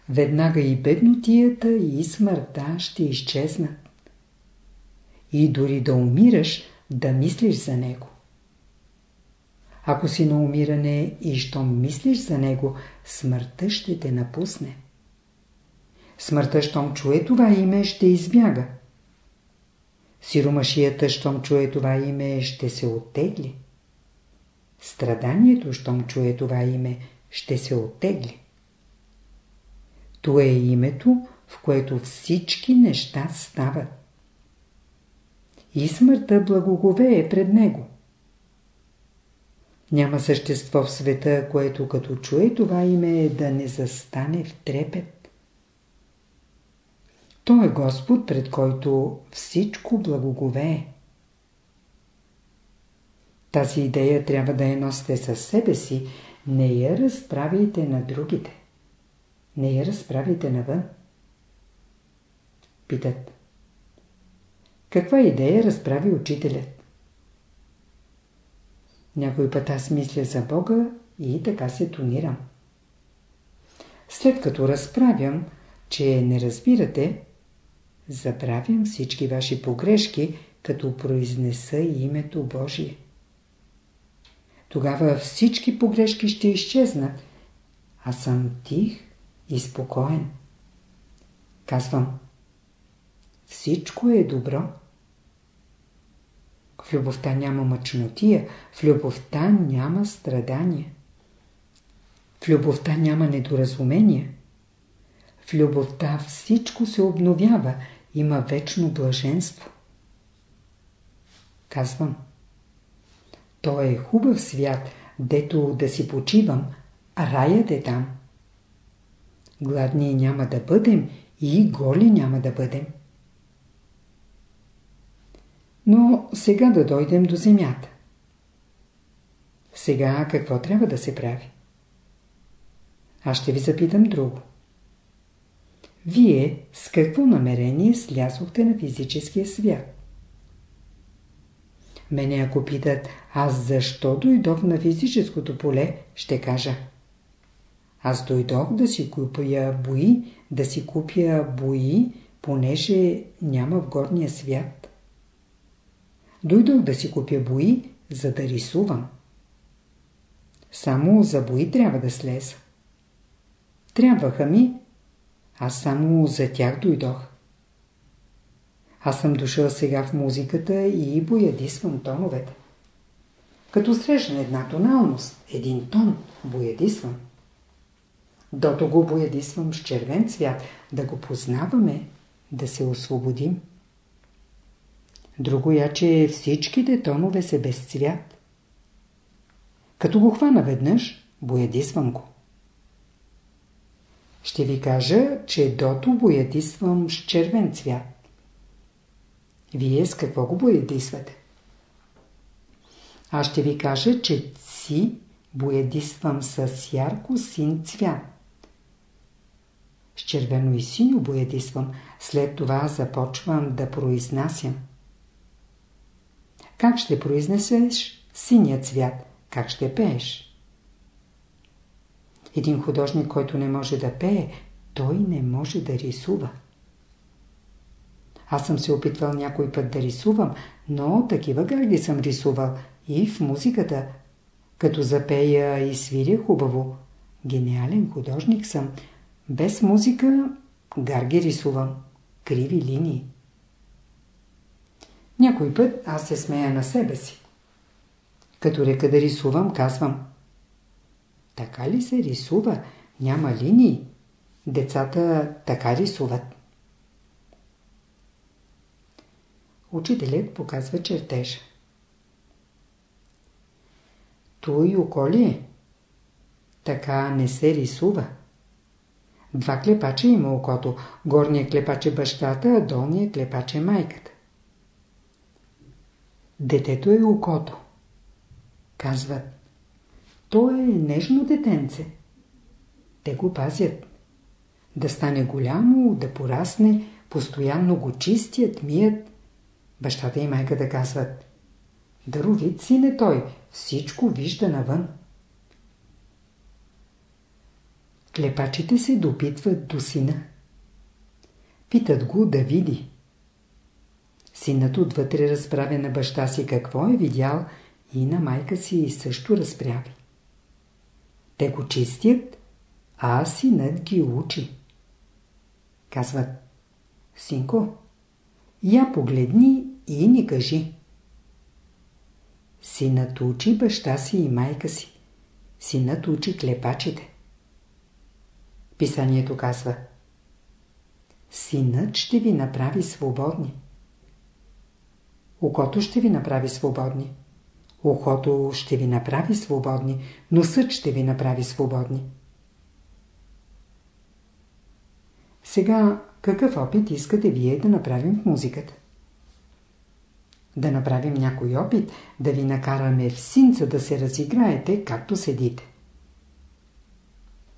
веднага и беднотията и смъртта ще изчезнат. И дори да умираш, да мислиш за него. Ако си на умиране и щом мислиш за него, смъртта ще те напусне. Смъртта, щом чуе това име, ще избяга. Сиромашията, щом чуе това име, ще се оттегли. Страданието, щом чуе това име, ще се оттегли. То е името, в което всички неща стават. И смъртта благоговее пред него. Няма същество в света, което като чуе това име да не застане в трепет. Той е Господ, пред който всичко благоговее. Тази идея трябва да я носите със себе си, не я разправяйте на другите. Не я разправяйте навън. Питат. Каква идея разправи учителят? Някой път аз мисля за Бога и така се тонирам. След като разправям, че не разбирате, забравям всички ваши погрешки, като произнеса името Божие. Тогава всички погрешки ще изчезнат. Аз съм тих и спокоен. Казвам, всичко е добро. В любовта няма мъчнотия, в любовта няма страдания. В любовта няма недоразумение. В любовта всичко се обновява, има вечно блаженство. Казвам, то е хубав свят, дето да си почивам, а раят е там. Гладни няма да бъдем и голи няма да бъдем. Но сега да дойдем до земята. Сега какво трябва да се прави? Аз ще ви запитам друго. Вие с какво намерение слязохте на физическия свят? Мене ако питат, аз защо дойдох на физическото поле, ще кажа. Аз дойдох да си купя бои, да си купя бои, понеже няма в горния свят. Дойдох да си купя бои, за да рисувам. Само за бои трябва да слеза. Трябваха ми, аз само за тях дойдох. Аз съм дошъл сега в музиката и боядисвам тоновете. Като срещна една тоналност, един тон, боядисвам. Дото го боядисвам с червен цвят, да го познаваме, да се освободим. Друго я, че всичките тонове са без цвят. Като го хвана веднъж, боядисвам го. Ще ви кажа, че дото боядисвам с червен цвят. Вие с какво го боядисвате? Аз ще ви кажа, че си боядисвам с ярко син цвят. С червено и синьо боядисвам, след това започвам да произнасям. Как ще произнесеш синия цвят? Как ще пееш? Един художник, който не може да пее, той не може да рисува. Аз съм се опитвал някой път да рисувам, но такива гарди съм рисувал и в музиката. Като запея и свиря хубаво. Гениален художник съм. Без музика гарги рисувам. Криви линии. Някой път аз се смея на себе си. Като река да рисувам, казвам. Така ли се рисува? Няма линии. Децата така рисуват. Учителят показва чертеж. Той око ли е? Така не се рисува. Два клепача има окото. Горният клепач е бащата, а долният клепач е майката. Детето е окото. Казват. То е нежно детенце. Те го пазят. Да стане голямо, да порасне, постоянно го чистят, мият. Бащата и майката казват Даровит сине той, всичко вижда навън. Клепачите се допитват до сина. Питат го да види. Синът отвътре разправя на баща си какво е видял и на майка си също разправи. Те го чистят, а синът ги учи. Казват, синко, я погледни и ни кажи. Синът учи баща си и майка си. Синът учи клепачите. Писанието казва Синът ще ви направи свободни. Окото ще ви направи свободни. Ухото ще ви направи свободни, носът ще ви направи свободни. Сега, какъв опит искате вие да направим в музиката? Да направим някой опит, да ви накараме в синца да се разиграете, както седите.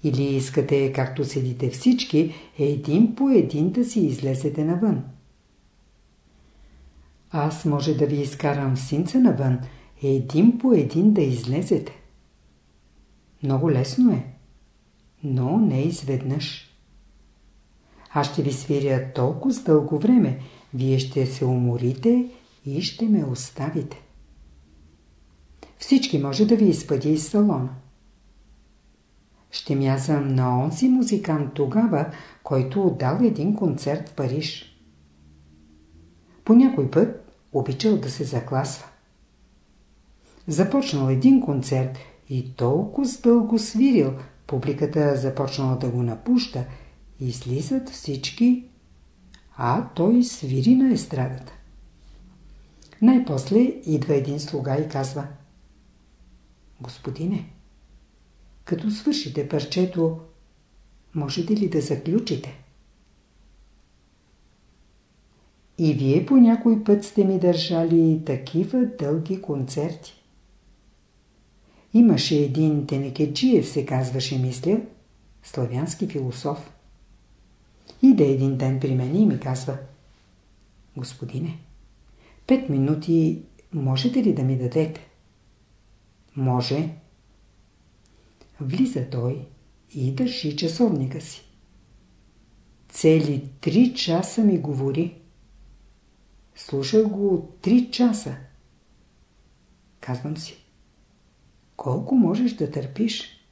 Или искате, както седите всички, един по един да си излезете навън. Аз може да ви изкарам в синца навън, един по един да излезете. Много лесно е, но не изведнъж. Аз ще ви свиря толкова с дълго време, вие ще се уморите и ще ме оставите. Всички може да ви изпъдя из салона. Ще мязам на онзи музикант тогава, който отдал един концерт в Париж. По някой път обичал да се закласва. Започнал един концерт и толкова дълго свирил, публиката започнала да го напуща и слизат всички, а той свири на естрадата. Най-после идва един слуга и казва Господине, като свършите парчето, можете ли да заключите? И вие по някой път сте ми държали такива дълги концерти. Имаше един Тенекеджиев, се казваше, мисля, славянски философ. Иде един ден при мен и ми казва Господине, пет минути можете ли да ми дадете? Може. Влиза той и държи часовника си. Цели три часа ми говори. Слушах го три часа. Казвам си. Колко можеш да търпиш?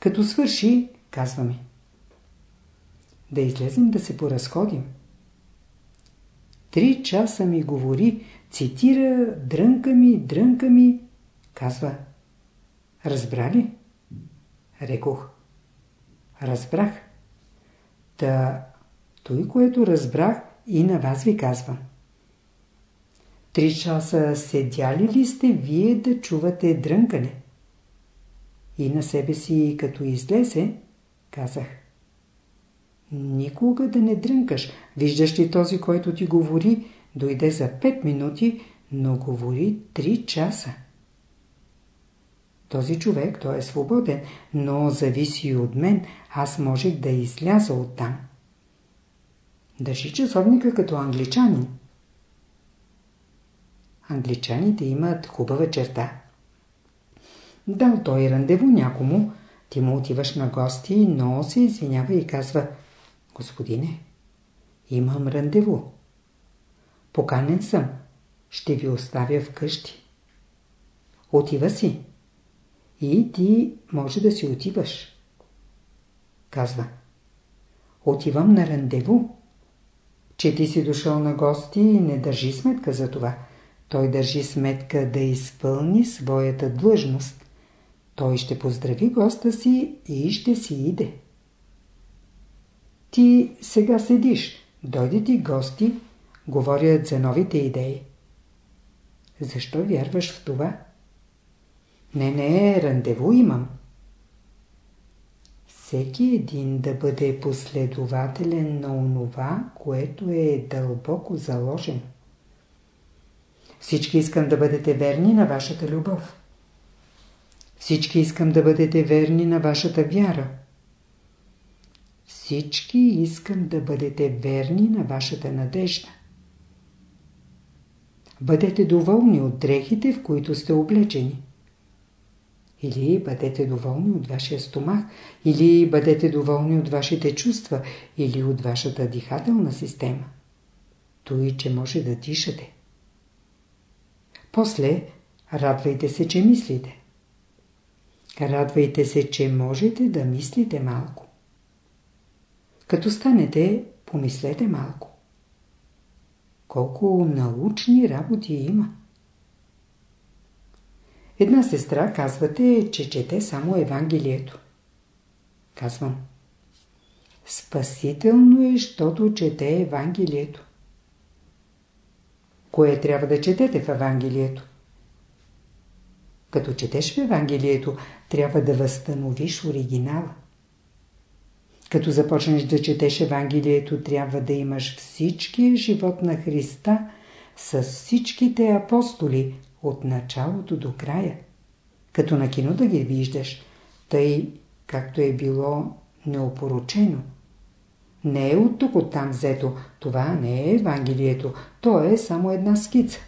Като свърши, казва ми. Да излезем да се поразходим. Три часа ми говори, цитира, дрънка ми, дрънка ми, казва. Разбра ли? Рекох. Разбрах. Та, той, което разбрах, и на вас ви казвам. Три часа седяли ли сте вие да чувате дрънкане? И на себе си, като излезе, казах. Никога да не дрънкаш. Виждаш ли този, който ти говори, дойде за 5 минути, но говори 3 часа. Този човек, той е свободен, но зависи от мен, аз можех да изляза оттам. Държи часовника като англичанин. Англичаните имат хубава черта. Дал той рандево някому, ти му отиваш на гости, но се извинява и казва Господине, имам рандево. Поканен съм. Ще ви оставя вкъщи. Отива си. И ти може да си отиваш. Казва. Отивам на рандеву. Че ти си дошъл на гости не държи сметка за това. Той държи сметка да изпълни своята длъжност. Той ще поздрави госта си и ще си иде. Ти сега седиш, дойде ти гости, говорят за новите идеи. Защо вярваш в това? Не, не, рандеву имам. Всеки един да бъде последователен на онова, което е дълбоко заложено. Всички искам да бъдете верни на вашата любов. Всички искам да бъдете верни на вашата вяра. Всички искам да бъдете верни на вашата надежда. Бъдете доволни от дрехите, в които сте облечени. Или бъдете доволни от вашия стомах, или бъдете доволни от вашите чувства, или от вашата дихателна система. Той, че може да дишате. После радвайте се, че мислите. Радвайте се, че можете да мислите малко. Като станете, помислете малко. Колко научни работи има. Една сестра, казвате, че чете само Евангелието. Казвам. Спасително е, защото чете Евангелието. Кое трябва да четете в Евангелието? Като четеш в Евангелието, трябва да възстановиш оригинала. Като започнеш да четеш Евангелието, трябва да имаш всичкия живот на Христа с всичките апостоли от началото до края. Като на кино да ги виждаш, тъй както е било неопоручено. Не е от тук, от там взето. Това не е Евангелието. То е само една скица.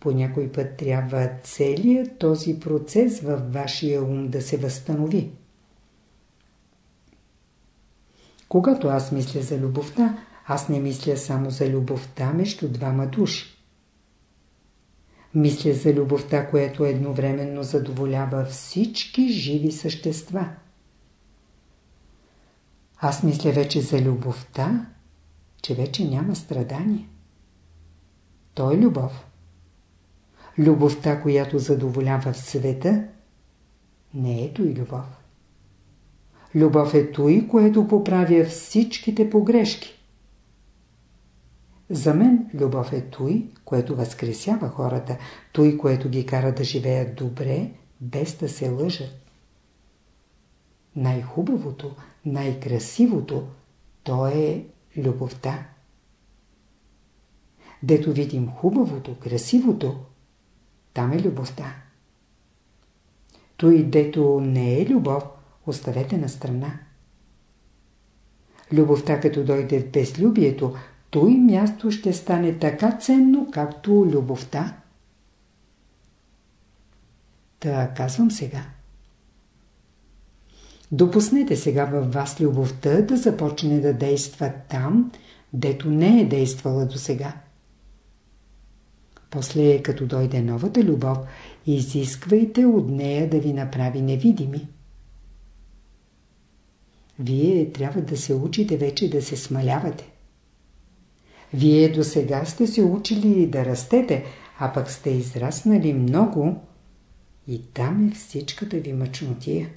По някой път трябва целият този процес във вашия ум да се възстанови. Когато аз мисля за любовта, аз не мисля само за любовта между двама души. Мисля за любовта, която едновременно задоволява всички живи същества. Аз мисля вече за любовта, че вече няма страдание. Той е любов. Любовта, която задоволява в света, не е той любов. Любов е той, което поправя всичките погрешки. За мен любов е той, което възкресява хората, той, което ги кара да живеят добре, без да се лъжат. Най-хубавото, най-красивото, то е любовта. Дето видим хубавото, красивото, там е любовта. Той, дето не е любов, оставете на страна. Любовта, като дойде в безлюбието, той място ще стане така ценно, както любовта. Та казвам сега. Допуснете сега във вас любовта да започне да действа там, дето не е действала до сега. После, като дойде новата любов, изисквайте от нея да ви направи невидими. Вие трябва да се учите вече да се смалявате. Вие до сега сте се учили да растете, а пък сте израснали много и там е всичката ви мъчнотия.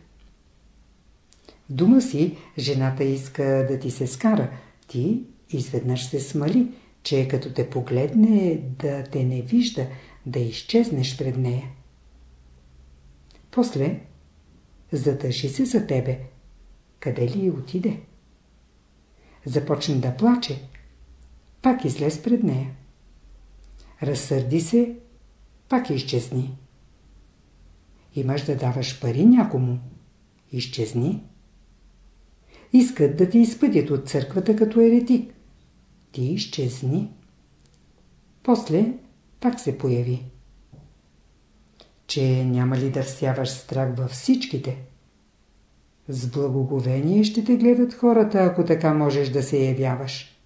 Дума си, жената иска да ти се скара, ти изведнъж се смали, че като те погледне да те не вижда, да изчезнеш пред нея. После затъжи се за тебе. Къде ли отиде? Започне да плаче. Пак излез пред нея. Разсърди се, пак изчезни. Имаш да даваш пари някому. Изчезни. Искат да ти изпъдят от църквата като еретик. Ти изчезни. После пак се появи. Че няма ли да всяваш страх във всичките? С благоговение ще те гледат хората, ако така можеш да се явяваш.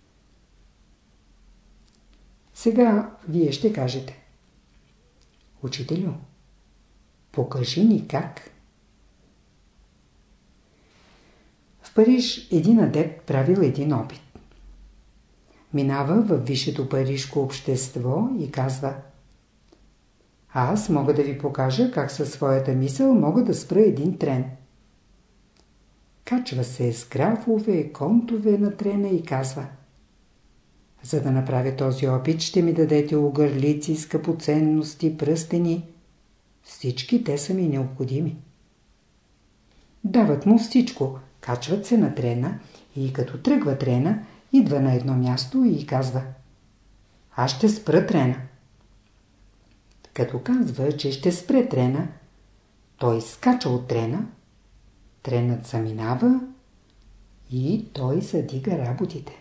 Сега вие ще кажете. Учителю, покажи ни как. Париж един адепт правил един опит. Минава в висшето парижко общество и казва Аз мога да ви покажа как със своята мисъл мога да спра един трен. Качва се с графове, контове на трена и казва За да направя този опит ще ми дадете огърлици, скъпоценности, пръстени. Всички те са ми необходими. Дават му всичко, качват се на трена и като тръгва трена, идва на едно място и казва Аз ще спра трена. Като казва, че ще спре трена, той скача от трена, тренът заминава и той задига работите.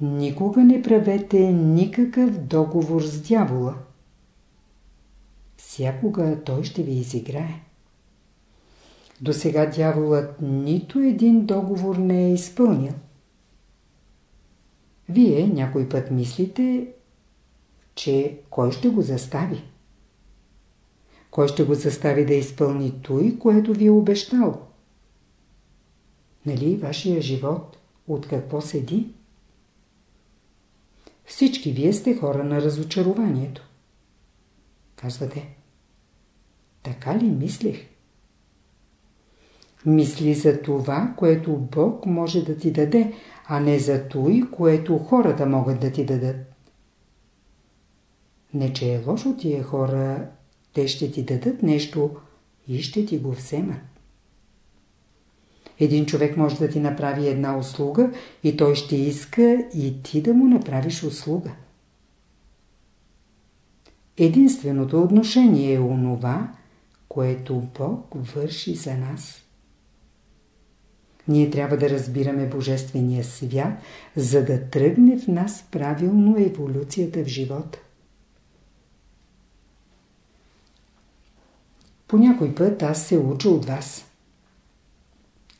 Никога не правете никакъв договор с дявола. Всякога той ще ви изиграе. До сега дяволът нито един договор не е изпълнил. Вие някой път мислите, че кой ще го застави? Кой ще го застави да изпълни той, което ви е обещал? Нали вашия живот от какво седи? Всички вие сте хора на разочарованието. Казвате, така ли мислех? Мисли за това, което Бог може да ти даде, а не за той, което хората могат да ти дадат. Не, че е лошо тия хора, те ще ти дадат нещо и ще ти го вземат. Един човек може да ти направи една услуга и той ще иска и ти да му направиш услуга. Единственото отношение е онова, което Бог върши за нас. Ние трябва да разбираме Божествения свят, за да тръгне в нас правилно еволюцията в живота. По някой път аз се уча от вас.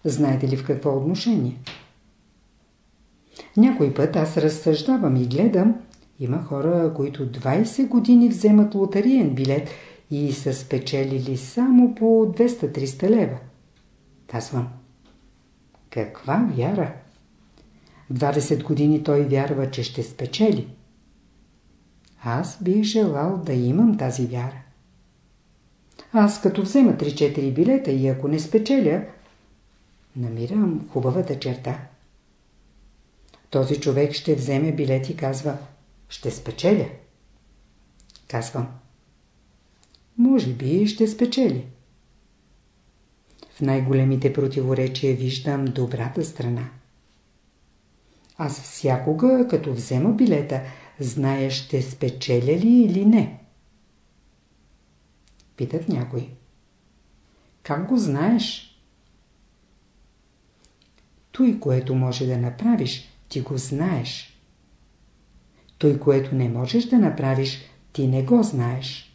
Знаете ли в какво отношение? Някой път аз разсъждавам и гледам, има хора, които 20 години вземат лотариен билет и са спечелили само по 200-300 лева. Казвам, каква вяра? 20 години той вярва, че ще спечели. Аз бих желал да имам тази вяра. Аз като взема 3-4 билета и ако не спечеля, намирам хубавата черта. Този човек ще вземе билет и казва, ще спечеля. Казвам, може би ще спечели. Най-големите противоречия виждам добрата страна. Аз всякога, като взема билета, зная ще спечеля ли или не. Питат някой. Как го знаеш? Той, което може да направиш, ти го знаеш. Той, което не можеш да направиш, ти не го знаеш.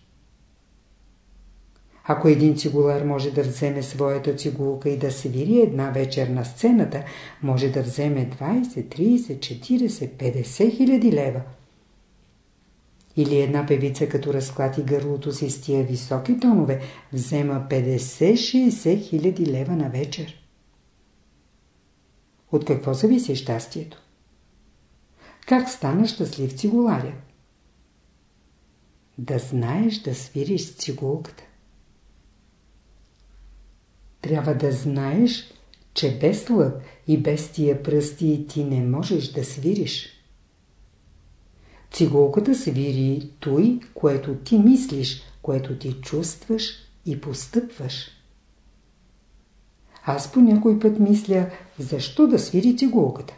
Ако един цигулар може да вземе своята цигулка и да свири една вечер на сцената, може да вземе 20, 30, 40, 50 хиляди лева. Или една певица, като разклати гърлото си с тия високи тонове, взема 50-60 хиляди лева на вечер. От какво зависи щастието? Как стана щастлив цигуларя? Да знаеш да свириш цигулката. Трябва да знаеш, че без лък и без тия пръсти ти не можеш да свириш. Цигулката свири той, което ти мислиш, което ти чувстваш и постъпваш. Аз по някой път мисля, защо да свири цигулката.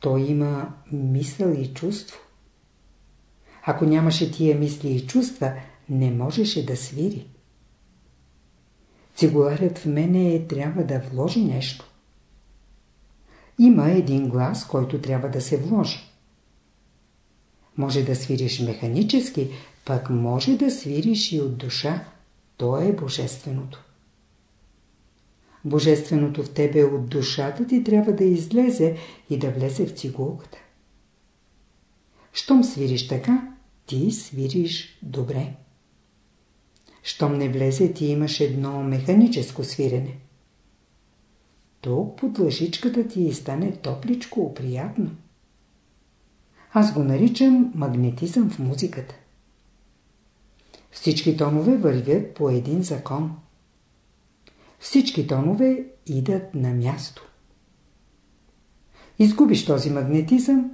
Той има мисъл и чувство. Ако нямаше тия мисли и чувства, не можеше да свири. Цигуларят в мене трябва да вложи нещо. Има един глас, който трябва да се вложи. Може да свириш механически, пък може да свириш и от душа. То е Божественото. Божественото в тебе от душата ти трябва да излезе и да влезе в цигулката. Щом свириш така, ти свириш добре. Щом не влезе, ти имаш едно механическо свирене. Тук под лъжичката ти стане топличко, приятно. Аз го наричам магнетизъм в музиката. Всички тонове вървят по един закон. Всички тонове идат на място. Изгубиш този магнетизъм,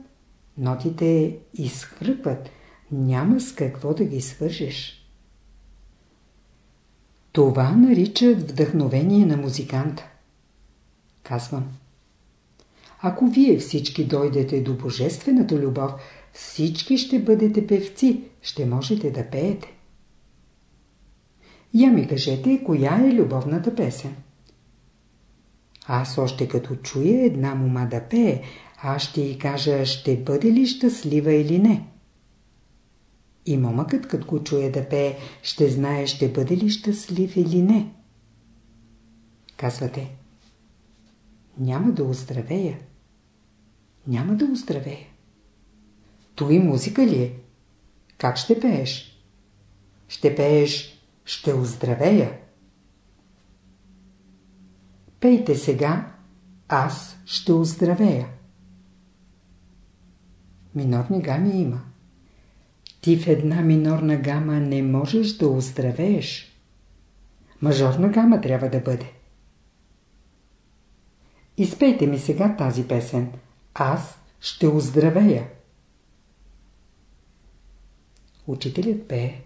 нотите изхръпват, няма с какво да ги свържеш. Това наричат вдъхновение на музиканта. Казвам. Ако вие всички дойдете до божествената любов, всички ще бъдете певци, ще можете да пеете. Я ми кажете, коя е любовната песен? Аз още като чуя една мума да пее, аз ще й кажа, ще бъде ли щастлива или не. И момъкът, като го чуе да пее, ще знае, ще бъде ли щастлив или не. Казвате, няма да оздравея. Няма да оздравея. Той музика ли е? Как ще пееш? Ще пееш «Ще оздравея». Пейте сега «Аз ще оздравея». Минорни гами има. Ти в една минорна гама не можеш да оздравееш. Мажорна гама трябва да бъде. Изпейте ми сега тази песен. Аз ще оздравея. Учителят пее.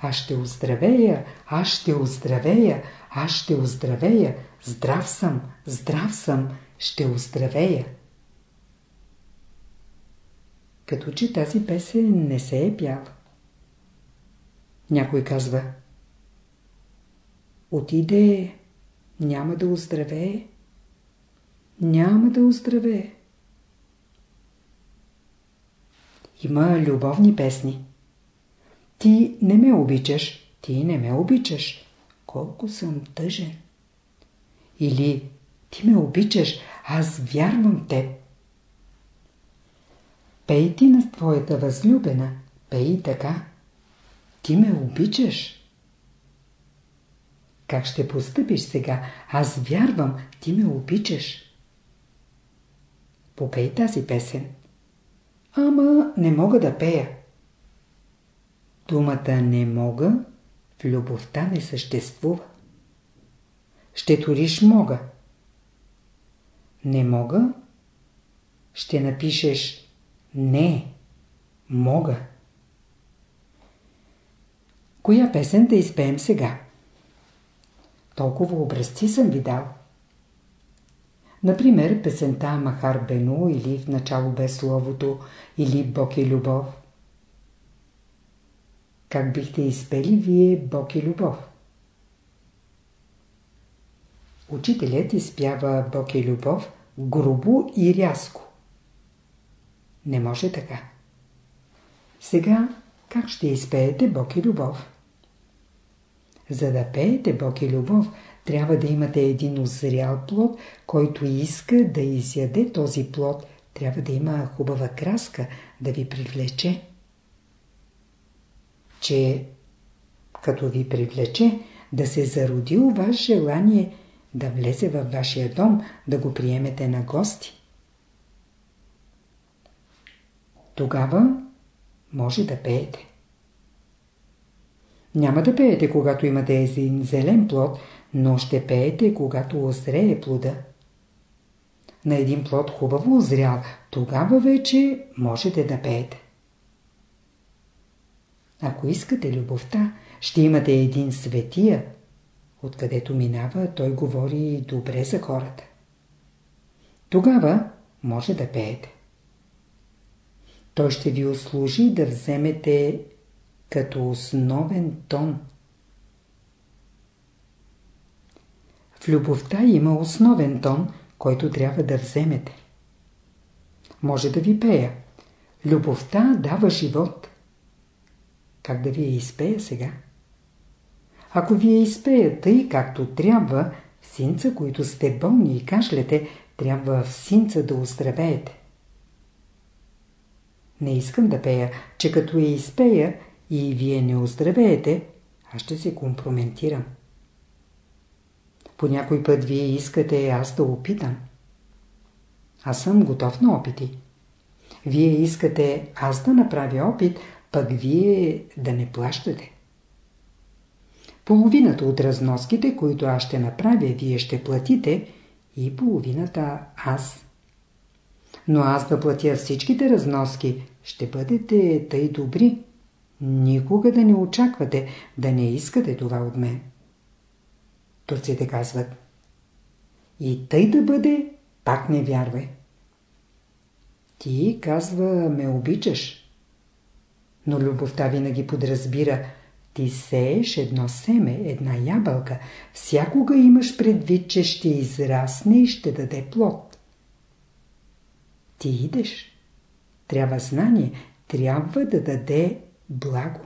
Аз ще оздравея, аз ще оздравея, аз ще оздравея, здрав съм, здрав съм, ще оздравея. Като че тази песен не се е пяла. Някой казва Отиде, няма да оздравее. Няма да оздравее. Има любовни песни. Ти не ме обичаш, ти не ме обичаш. Колко съм тъжен. Или ти ме обичаш, аз вярвам теб. Пей ти на твоята възлюбена, пей така. Ти ме обичаш. Как ще постъпиш сега? Аз вярвам, ти ме обичаш. Попей тази песен. Ама не мога да пея. Думата не мога в любовта не съществува. Ще туриш мога. Не мога. Ще напишеш не мога. Коя песен да изпеем сега? Толкова образци съм ви дал. Например, песента Махар Бено или В начало без словото или Бог е любов. Как бихте изпели вие Бог е любов? Учителят изпява Бог е любов грубо и рязко. Не може така. Сега как ще изпеете Бог и любов? За да пеете Бог и любов, трябва да имате един озрял плод, който иска да изяде този плод. Трябва да има хубава краска, да ви привлече. Че като ви привлече, да се зароди у вас желание да влезе във вашия дом, да го приемете на гости. Тогава може да пеете. Няма да пеете, когато имате един зелен плод, но ще пеете, когато озрее плода. На един плод хубаво озрял, тогава вече можете да пеете. Ако искате любовта, ще имате един светия. Откъдето минава, той говори добре за хората. Тогава може да пеете. Той ще ви услужи да вземете като основен тон. В любовта има основен тон, който трябва да вземете. Може да ви пея. Любовта дава живот. Как да ви я изпея сега? Ако ви я изпея тъй, както трябва, в синца, които сте болни и кашлете, трябва в синца да оздравеете. Не искам да пея, че като я изпея и вие не оздравеете, аз ще се компрометирам. По някой път вие искате аз да опитам. Аз съм готов на опити. Вие искате аз да направя опит, пък вие да не плащате. Половината от разноските, които аз ще направя, вие ще платите и половината аз. Но аз да платя всичките разноски, ще бъдете тъй добри. Никога да не очаквате, да не искате това от мен. Турците казват И тъй да бъде, пак не вярвай. Ти, казва, ме обичаш. Но любовта винаги подразбира ти сееш едно семе, една ябълка, всякога имаш предвид, че ще израсне и ще даде плод. Ти идеш. Трябва знание, трябва да даде благо.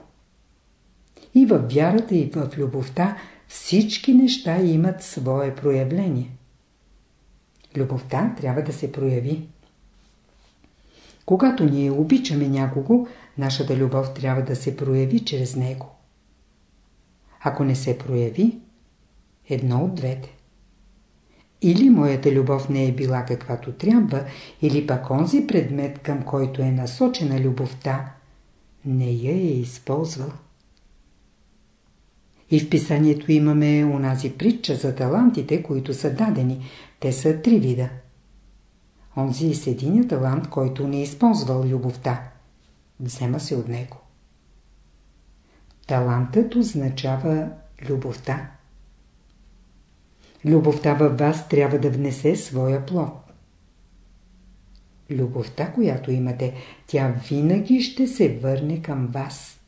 И в вярата, и в любовта всички неща имат свое проявление. Любовта трябва да се прояви. Когато ние обичаме някого, нашата любов трябва да се прояви чрез него. Ако не се прояви, едно от двете. Или моята любов не е била каквато трябва, или пък онзи предмет, към който е насочена любовта, не я е използвал. И в писанието имаме онази притча за талантите, които са дадени. Те са три вида. Онзи с единия талант, който не е използвал любовта. Взема се от него. Талантът означава любовта. Любовта във вас трябва да внесе своя плод. Любовта, която имате, тя винаги ще се върне към вас.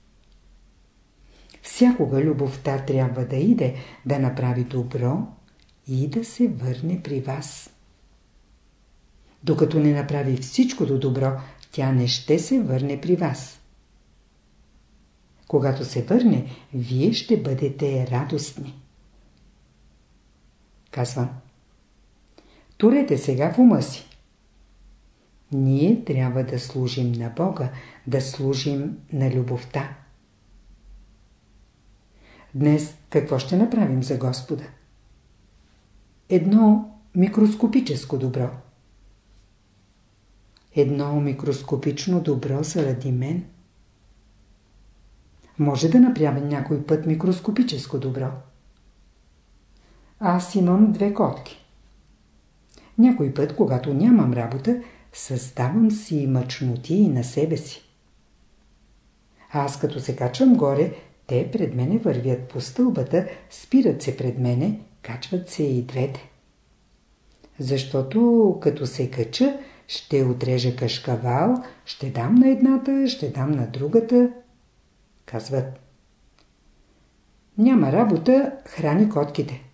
Всякога любовта трябва да иде, да направи добро и да се върне при вас. Докато не направи всичкото добро, тя не ще се върне при вас. Когато се върне, вие ще бъдете радостни. Казвам. Турете сега в ума си. Ние трябва да служим на Бога, да служим на любовта. Днес какво ще направим за Господа? Едно микроскопическо добро. Едно микроскопично добро заради мен. Може да направим някой път микроскопическо добро. Аз имам две котки. Някой път, когато нямам работа, създавам си мъчноти на себе си. Аз като се качвам горе, те пред мене вървят по стълбата, спират се пред мене, качват се и двете. Защото като се кача, ще отрежа кашкавал, ще дам на едната, ще дам на другата. Казват. Няма работа, храни котките.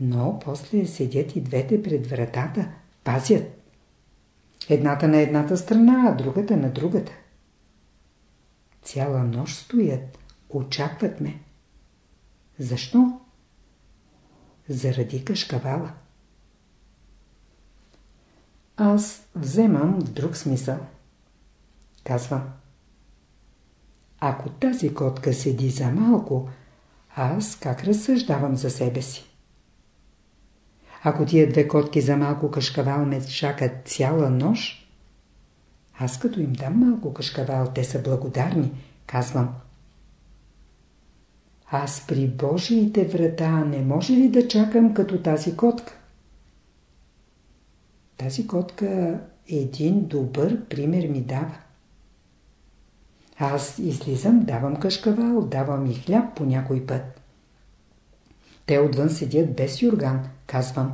Но после седят и двете пред вратата, пазят. Едната на едната страна, а другата на другата. Цяла нощ стоят, очакват ме. Защо? Заради кашкавала. Аз вземам друг смисъл. Казвам. Ако тази котка седи за малко, аз как разсъждавам за себе си? Ако тия две котки за малко кашкавал ме чакат цяла нощ, аз като им дам малко кашкавал, те са благодарни, казвам. Аз при Божиите врата не може ли да чакам като тази котка? Тази котка един добър пример ми дава. Аз излизам, давам кашкавал, давам и хляб по някой път. Те отвън седят без юрган, казвам.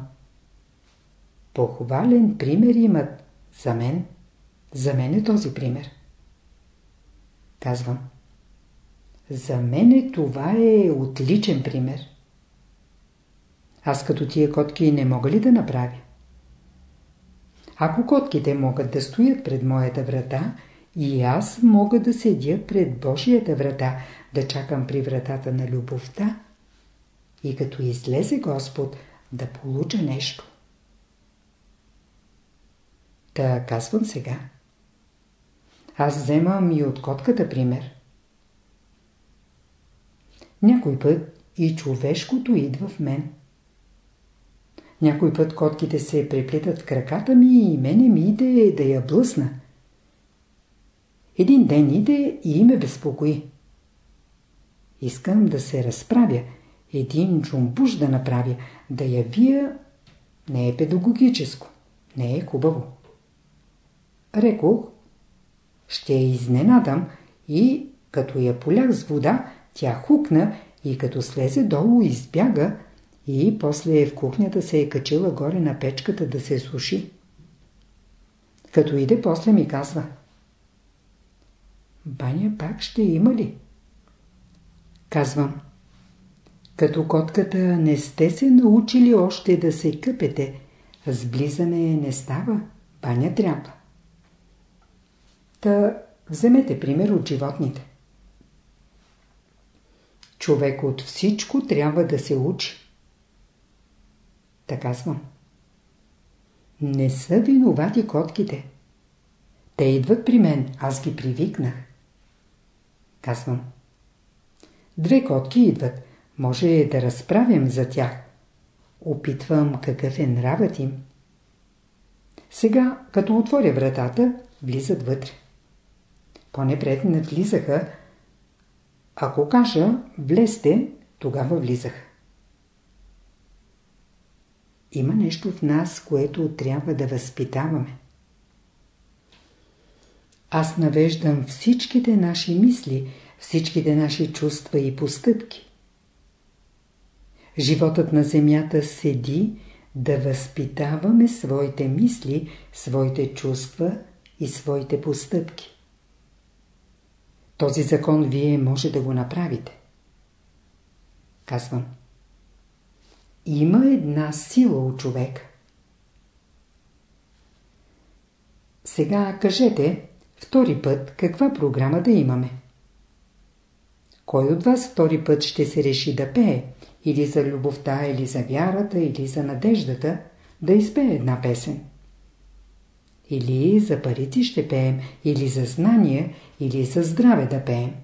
Похвален пример имат за мен. За мен е този пример. Казвам. За мен е това е отличен пример. Аз като тия котки не мога ли да направя? Ако котките могат да стоят пред моята врата, и аз мога да седя пред Божията врата, да чакам при вратата на любовта, и като излезе Господ, да получа нещо. Та казвам сега. Аз вземам и от котката пример. Някой път и човешкото идва в мен. Някой път котките се преплитат в краката ми и мене ми иде да я блъсна. Един ден иде и ме безпокои. Искам да се разправя, един джумбуш да направя, да я вия, не е педагогическо, не е хубаво. Рекох, ще я изненадам и като я полях с вода, тя хукна и като слезе долу избяга и после в кухнята се е качила горе на печката да се суши. Като иде после ми казва Баня пак ще има ли? Казвам Като котката не сте се научили още да се къпете, сблизане не става, баня трябва. Та вземете пример от животните. Човек от всичко трябва да се учи. Така казвам. Не са виновати котките. Те идват при мен, аз ги привикнах. Казвам. Две котки идват, може да разправям за тях. Опитвам какъв е нравът им. Сега, като отворя вратата, влизат вътре. По-непред не влизаха. Ако кажа влезте, тогава влизаха. Има нещо в нас, което трябва да възпитаваме. Аз навеждам всичките наши мисли, всичките наши чувства и постъпки. Животът на земята седи да възпитаваме своите мисли, своите чувства и своите постъпки. Този закон вие може да го направите. Казвам. Има една сила у човека. Сега кажете, втори път, каква програма да имаме? Кой от вас втори път ще се реши да пее? Или за любовта, или за вярата, или за надеждата, да изпее една песен? Или за парици ще пеем, или за знания, или за здраве да пеем.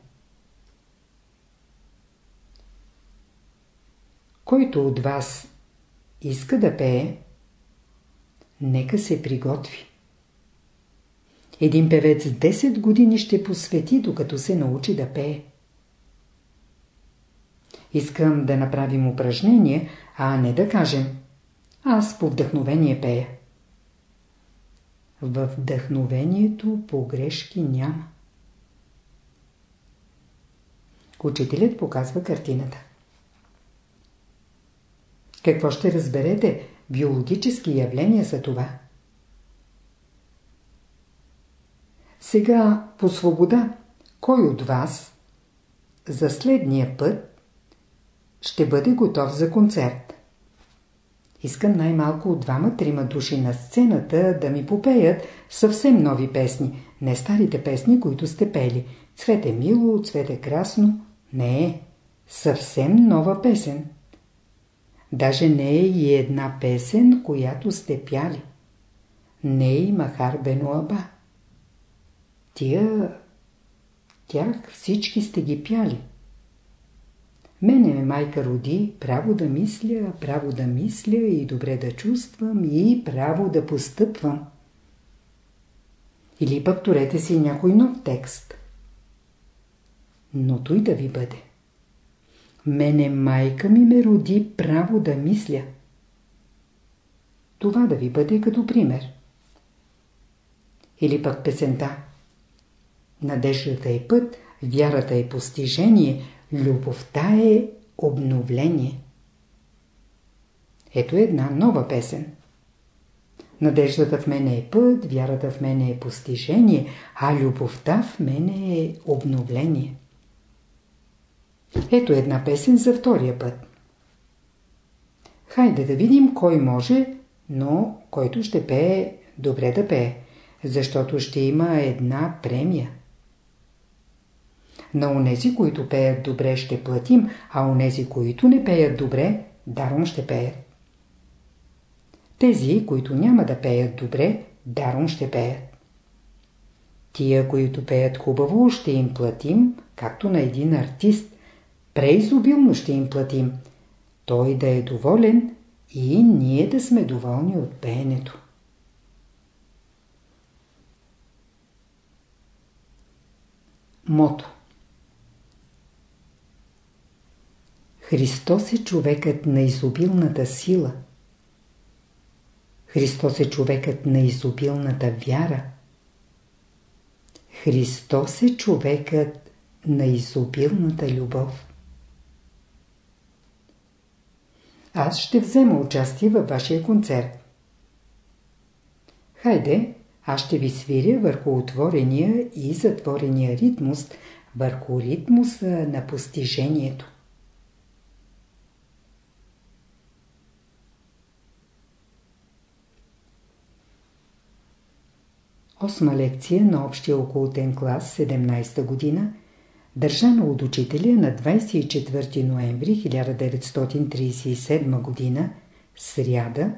Който от вас иска да пее, нека се приготви. Един певец 10 години ще посвети, докато се научи да пее. Искам да направим упражнение, а не да кажем аз по вдъхновение пея. Във вдъхновението погрешки няма. Учителят показва картината. Какво ще разберете? Биологически явления за това. Сега по свобода, кой от вас за следния път ще бъде готов за концерт? Искам най-малко от двама-трима души на сцената да ми попеят съвсем нови песни, не старите песни, които сте пели. Цвете мило, цвете красно. Не е. Съвсем нова песен. Даже не е и една песен, която сте пяли. Не е и Махар Бенуаба. Тия... Тях всички сте ги пяли. Мене ме майка роди право да мисля, право да мисля и добре да чувствам и право да постъпвам. Или пък турете си някой нов текст. Но той да ви бъде. Мене майка ми ме роди право да мисля. Това да ви бъде като пример. Или пък песента. Надеждата е път, вярата е постижение, любовта е обновление. Ето една нова песен. Надеждата в мене е път, вярата в мене е постижение, а любовта в мене е обновление. Ето една песен за втория път. Хайде да видим кой може, но който ще пее, добре да пее, защото ще има една премия. На онези, които пеят добре, ще платим, а онези, които не пеят добре, даром ще пеят. Тези, които няма да пеят добре, даром ще пеят. Тия, които пеят хубаво, ще им платим, както на един артист. Преизобилно ще им платим. Той да е доволен и ние да сме доволни от пеенето. Мото Христос е човекът на изобилната сила. Христос е човекът на изобилната вяра. Христос е човекът на изобилната любов. Аз ще взема участие във вашия концерт. Хайде, аз ще ви свиря върху отворения и затворения ритмус, върху ритмуса на постижението. Осма лекция на общия окултен клас 17 година, държана от учителя на 24 ноември 1937 година, сряда,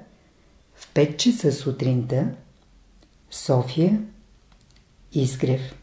в 5 часа сутринта, София, Изгрев.